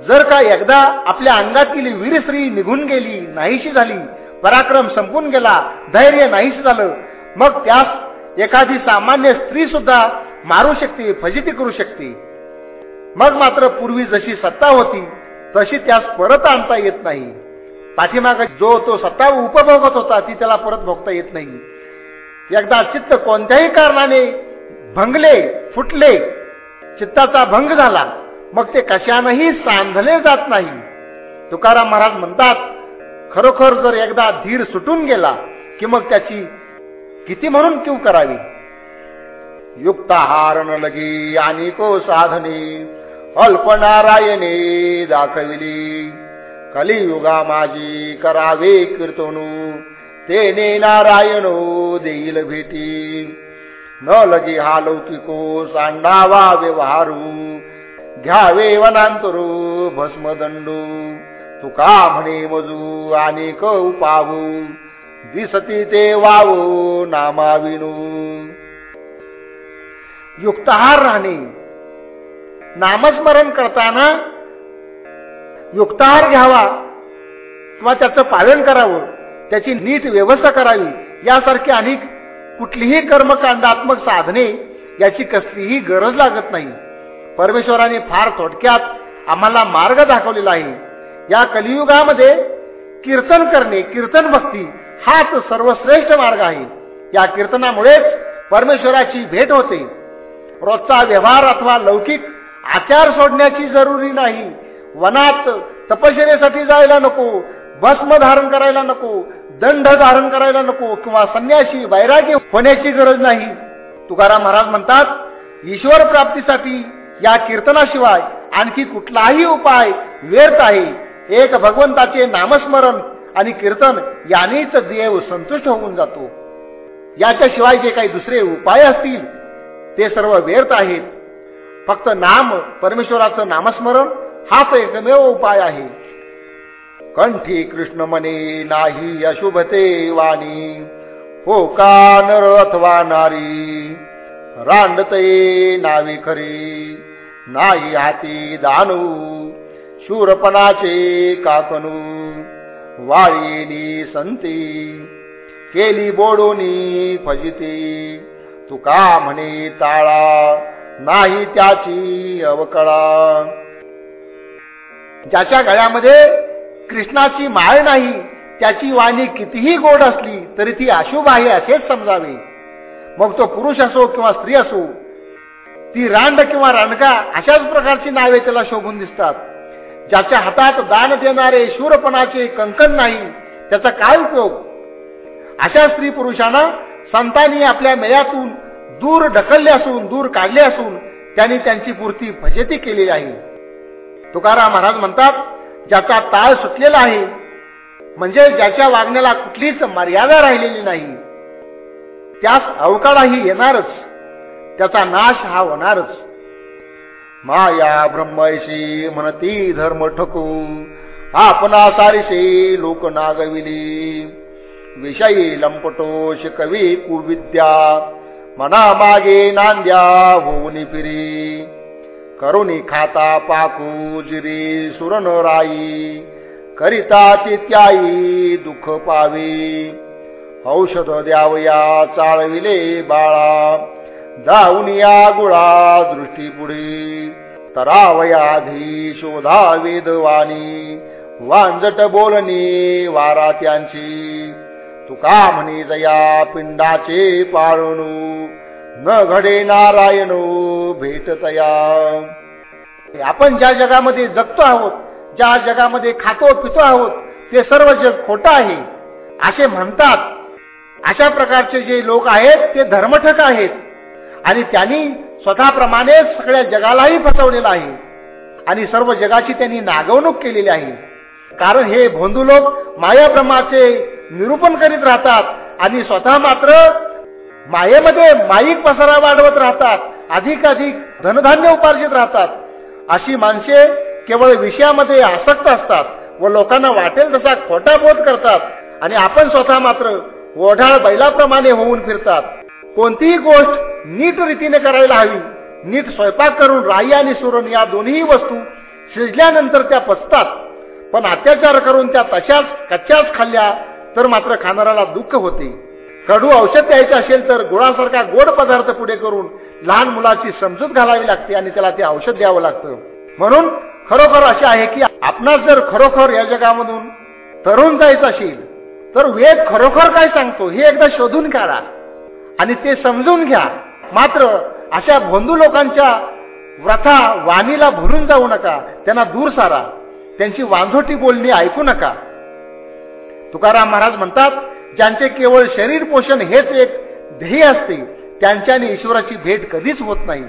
जर का एकदा आपल्या अंगातील वीरश्री निघून गेली नाहीशी झाली पराक्रम संपून गेला धैर्य नाहीशी झालं मग त्यास एखादी सामान्य स्त्री सुद्धा मारू शकते फजिती करू शकते. मग मात्र पूर्वी जशी सत्ता होती तशी त्यास परत आणता येत नाही. पाठीमाग जो तो सत्ता उपभोगत होता ती त्याला परत भोगता येत नाही. एकदा चित्त कोणत्याही कारणाने भंगले फुटले चित्ताचा भंग झाला मग ते कशानही सांधले जात नाही. तुकाराम महाराज म्हणतात खरोखर जर एकदा धीर सुटून गेला की मग त्याची किती म्हणून क्यू करावी? युक्ताहार न लगी आणि को साधने अल्पनारायणे दाखविली. कलियुगा माझी करावे कीर्तनू तेने नारायणो देईल भेटी. न लगी हा लौकिको सांडावा व्यवहारू घ्यावे वनांतरू भस्मदंडू. तुका म्हणे मजू आणि कऊ पाहू दिसती ते वावू नामाविनू. युक्तहार राहणे नामस्मरण करताना युक्तहार घ्यावा. किंवा त्याचं पालन करावं. त्याची नीट व्यवस्था करावी. यासारखी अनेक कुठलीही कर्मकांडात्मक साधने याची कसलीही गरज लागत नाही. परमेश्वराने फार थोडक्यात आम्हाला मार्ग दाखवलेला आहे. या कलियुगामध्ये कीर्तन करणे कीर्तन भक्ती हाच सर्वश्रेष्ठ मार्ग आहे. या कीर्तनामुळेच परमेश्वराची भेट होते. रोजचा व्यवहार अथवा लौकिक आचार सोडण्याची जरुरी नाही. वनात तपश्चर्यासाठी जायला नको भस्म धारण करायला नको दंड धारण करायला नको किंवा संन्याशी वैराग्य होण्याची गरज नाही. तुकाराम महाराज म्हणतात ईश्वर प्राप्तीसाठी या कीर्तनाशिवाय आणखी कुठलाही उपाय व्यर्थ आहे. एक भगवंताचे नामस्मरण आणि कीर्तन यानेच देव संतुष्ट होऊन जातो. याच्याशिवाय जे काही दुसरे उपाय असतील ते सर्व व्यर्थ आहेत. फक्त नाम परमेश्वराचं नामस्मरण हाच एकमेव उपाय आहे. कंठी कृष्ण मने नाही अशुभते वाणी हो का नर अथवा नारी? रांडते नावी खरी. नाही हाती दानू शूरपणाचे काकनू वाळीनी संती केली बोडोनी फजिती. तुका म्हणे ताळा नाही त्याची अवकळा. ज्याच्या गळ्यामध्ये कृष्णाची माळ नाही त्याची वाणी कितीही गोड असली तरी ती अशुभ आहे असेच समजावे. मग तो पुरुष असो किंवा स्त्री असो ती रांड किंवा रांडका अशाच प्रकारची नावे त्याला शोभून दिसतात. ज्याच्या हातात दान देणारे शूरपणाचे कंकण नाही त्याचा काय उपयोग? अशा स्त्री पुरुषांना संतांनी आपल्या मेळ्यातून दूर ढकलले असून दूर काढले असून त्यांनी त्यांची पूर्ती फजेती केलेली आहे. तुकाराम महाराज म्हणतात ज्याचा ताळ सुटलेला आहे म्हणजे ज्याच्या वागण्याला कुठलीच मर्यादा राहिलेली नाही. त्यास अवकाळाही येणारच. त्याचा नाश हा होणारच. माया ब्रह्मैशी म्हणती धर्म ठकू. आपणा सारीसे लोक नागविली. विषयी लंपटोष कवी कुविद्या. मना मागे नांद्या होऊन फिरी. करुणी खाता पाकू जिरी सुरण राई करिता तित्याई दुःख पावी. औषध द्यावया चाळविले बाळा जाऊन या गुळा दृष्टी पुढे तरावयाधी शोधा वेदवाणी वांजट बोलणी वारा त्यांची तुका म्हणे जया पिंडाचे पाळणू न घडे नारायण भेट तया आपण ज्या जगामध्ये जगतो आहोत ज्या जगामध्ये खातो पितो आहोत ते सर्व जग खोटं आहे. असे म्हणतात अशा प्रकारचे जे लोक आहेत ते धर्मठक आहेत. आणि त्यांनी स्वतःप्रमाणे सगळ्या जगालाही फसवलेलं आहे. आणि सर्व जगाची त्यांनी नागवणूक केलेली आहे. कारण हे भोंदू लोक मायाभ्रमाचे निरूपण करीत राहतात आणि स्वतः मात्र मायेमध्ये माईक पसारा वाढवत राहतात. अधिकाधिक धनधान्य उपार्जित राहतात. अशी माणसे केवळ विषयामध्ये आसक्त असतात व लोकांना वाटेल तसा खोटा बोध करतात. आणि आपण स्वतः मात्र ओढाळ बैलाप्रमाणे होऊन फिरतात. कोणतीही गोष्ट नीट रीतीने करायला हवी नीट स्वयंपाक करून राई आणि सुरण या दोन्ही वस्तू शिजल्यानंतर त्या पचतात. पण अत्याचार करून त्या तशाच कच्च्याच खाल्ल्या तर मात्र खाणाऱ्याला दुःख होते. कडू औषध द्यायचे असेल तर गुळासारखा गोड पदार्थ पुढे करून लहान मुलाची समजूत घालावी लागते आणि त्याला ते औषध द्यावं लागतं. म्हणून खरोखर असे आहे की आपणास जर खरोखर या जगामधून तरुण जायचं असेल तर वेद खरोखर काय सांगतो? हे एकदा शोधून काढा. आणि ते समजून घ्या. मात्र अशा भोंदू लोकांच्या व्रथा वाणीला भरून जाऊ नका. त्यांना दूर सारा. त्यांची वांझोटी बोलणी ऐकू नका. तुकाराम महाराज म्हणतात ज्यांचे केवळ शरीर पोषण हेच एक ध्येय असते त्यांच्याने ईश्वराची भेट कधीच होत नाही.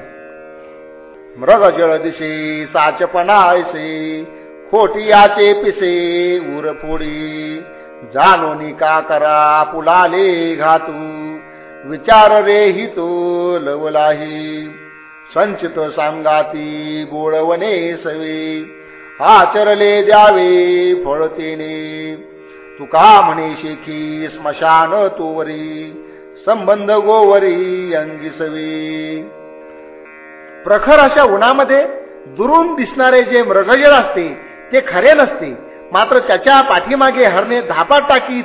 मृग जळदिशी साचपणायसे आचे पिसे उरफोडी जाणोनी का करा पुलाले घातू. विचार रे हि तो लवलाही. संचित सांगाती बोळवणे सवे. आचरले द्यावे फळतेने. तुका म्हणे शेखी स्मशान तोवरी. संबंध गोवरी अंगिसवी प्रखर अशा उन्हामध्ये दुरून दिसणारे जे मृगजळ असते ते खरे नसते. मात्र त्याच्या पाठीमागे हरणे धापा टाकीत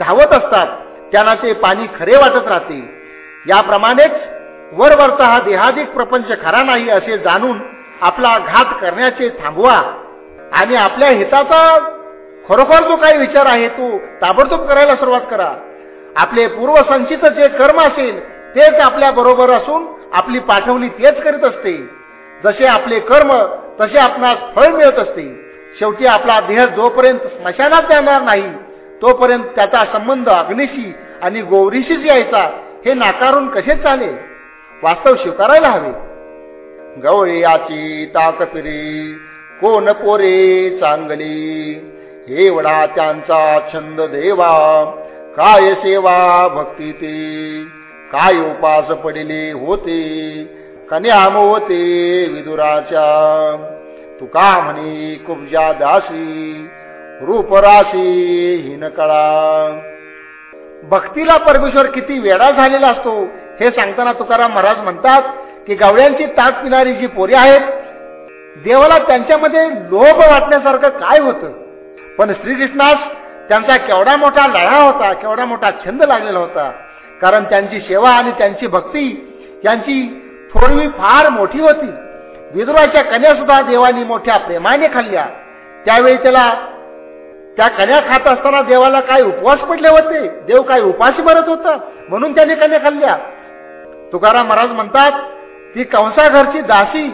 धावत असतात त्यांना ते पाणी खरे वाटत राहते. याप्रमाणेच वरवरचा हा देहाधिक प्रपंच खरा नाही असे जाणून आपला घात करण्याचे थांबवा. आणि आपल्या हिताचा खरोखर जो काही विचार आहे तो ताबडतोब करायला सुरुवात करा. आपले पूर्वसंचित जे कर्म असेल तेच आपल्या बरोबर असून आपली पाठवणी तेच करीत असते. जसे आपले कर्म तसे आपणास फळ मिळत असते. शेवटी आपला देह जोपर्यंत स्मशानात जाणार नाही तोपर्यंत त्याचा संबंध अग्निशी आणि गौरीशीच यायचा हे नाकारून कसे चालेल? वास्तव स्वीकारायला हवे. गवळी याची ताकपिरी कोण पोरे चांगली? एवढा त्यांचा छंद देवा काय सेवा भक्ती ते? काय उपास पडले होते? कन्याम होते विदुराच्या तुका म्हणे कुब्जा दासी रूपराशी हिन कळा भक्तीला परमेश्वर किती वेडा झालेला असतो हे सांगताना तुकाराम महाराज म्हणतात की गावड्यांची ताक पिणारी जी पोरी आहेत देवाला त्यांच्यामध्ये लोभ वाटण्यासारखं काय होतं? पण श्रीकृष्णास त्यांचा केवढा मोठा लढा होता केवढा मोठा छंद लागलेला होता. कारण त्यांची सेवा आणि त्यांची भक्ती यांची थोडवी फार मोठी होती. विदुराच्या कन्या सुद्धा देवानी मोठ्या प्रेमाने खाल्ल्या. त्यावेळी त्याला त्या कन्या खात असताना देवाला काय उपवास पडले होते? देव काय उपाशी मरत होता? म्हणून त्याने कन्या खाल्ल्या. तुकाराम महाराज म्हणतात ती कंसाघरची दासी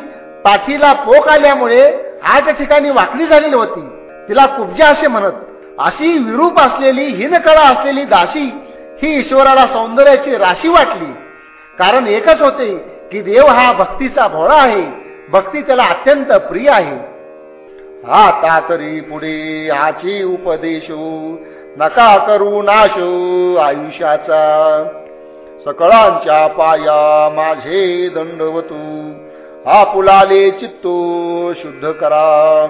पाठीला पोक आल्यामुळे आठ ठिकाणी वाकडी झालेली होती. तिला कुब्जा असे म्हणत अशी विरूप असलेली हिनकळा असलेली दासी ही ईश्वराला सौंदर्याची राशी वाटली. कारण एकच होते की देव हा भक्तीचा भोळा आहे. भक्ती त्याला अत्यंत प्रिय आहे. आता तरी पुढे आची उपदेशो नका करू नाशो आयुष्याचा. सकळांच्या पाया माझे दंडवतू आपुलाले चित्तो शुद्ध करा.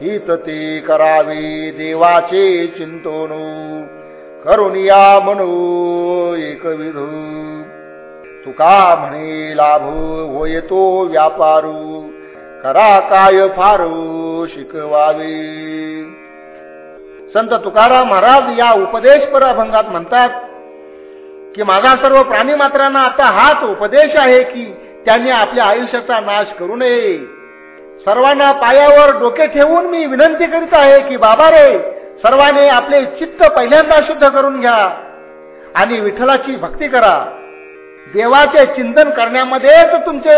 हित ते करावे देवाचे चिंतनो करुनिया या म्हणू एकविधू. तुका म्हणे लाभ होय तो व्यापारू करा काय फारू शिकवावे. संत तुकाराम महाराज या उपदेशपर अभंगात म्हणतात की माझा सर्व प्राणी मात्रांना आता हाच उपदेश आहे की त्यांनी आपल्या आयुष्याचा नाश करू नये. सर्वांना पायावर डोके ठेवून मी विनंती करीत आहे की बाबा रे सर्वांनी आपले चित्त पहिल्यांदा शुद्ध करून घ्या आणि विठ्ठलाची भक्ती करा. देवाचे चिंतन करण्यामध्येच तुमचे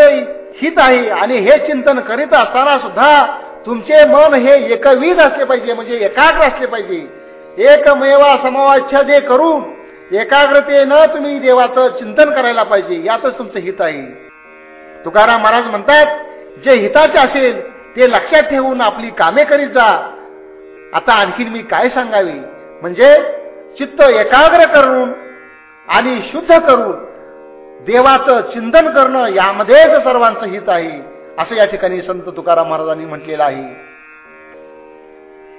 हित आहे. आणि हे चिंतन करीत असताना सुद्धा तुमचे मन हे एकविध असले पाहिजे म्हणजे एकाग्र असले पाहिजे. एकमेवा समवाच्छादे करून एकाग्रतेनं तुम्ही देवाचं चिंतन करायला पाहिजे यातच तुमचं हित आहे. तुकाराम महाराज म्हणतात जे हिताचे असेल ते लक्षात ठेवून आपली कामे करीत जा. आता आणखीन मी काय सांगावे? म्हणजे चित्त एकाग्र करून आणि शुद्ध करून देवाचं चिंतन करणं यामध्येच सर्वांचं हित आहे. असं या ठिकाणी संत तुकाराम महाराजांनी म्हटलेलं आहे.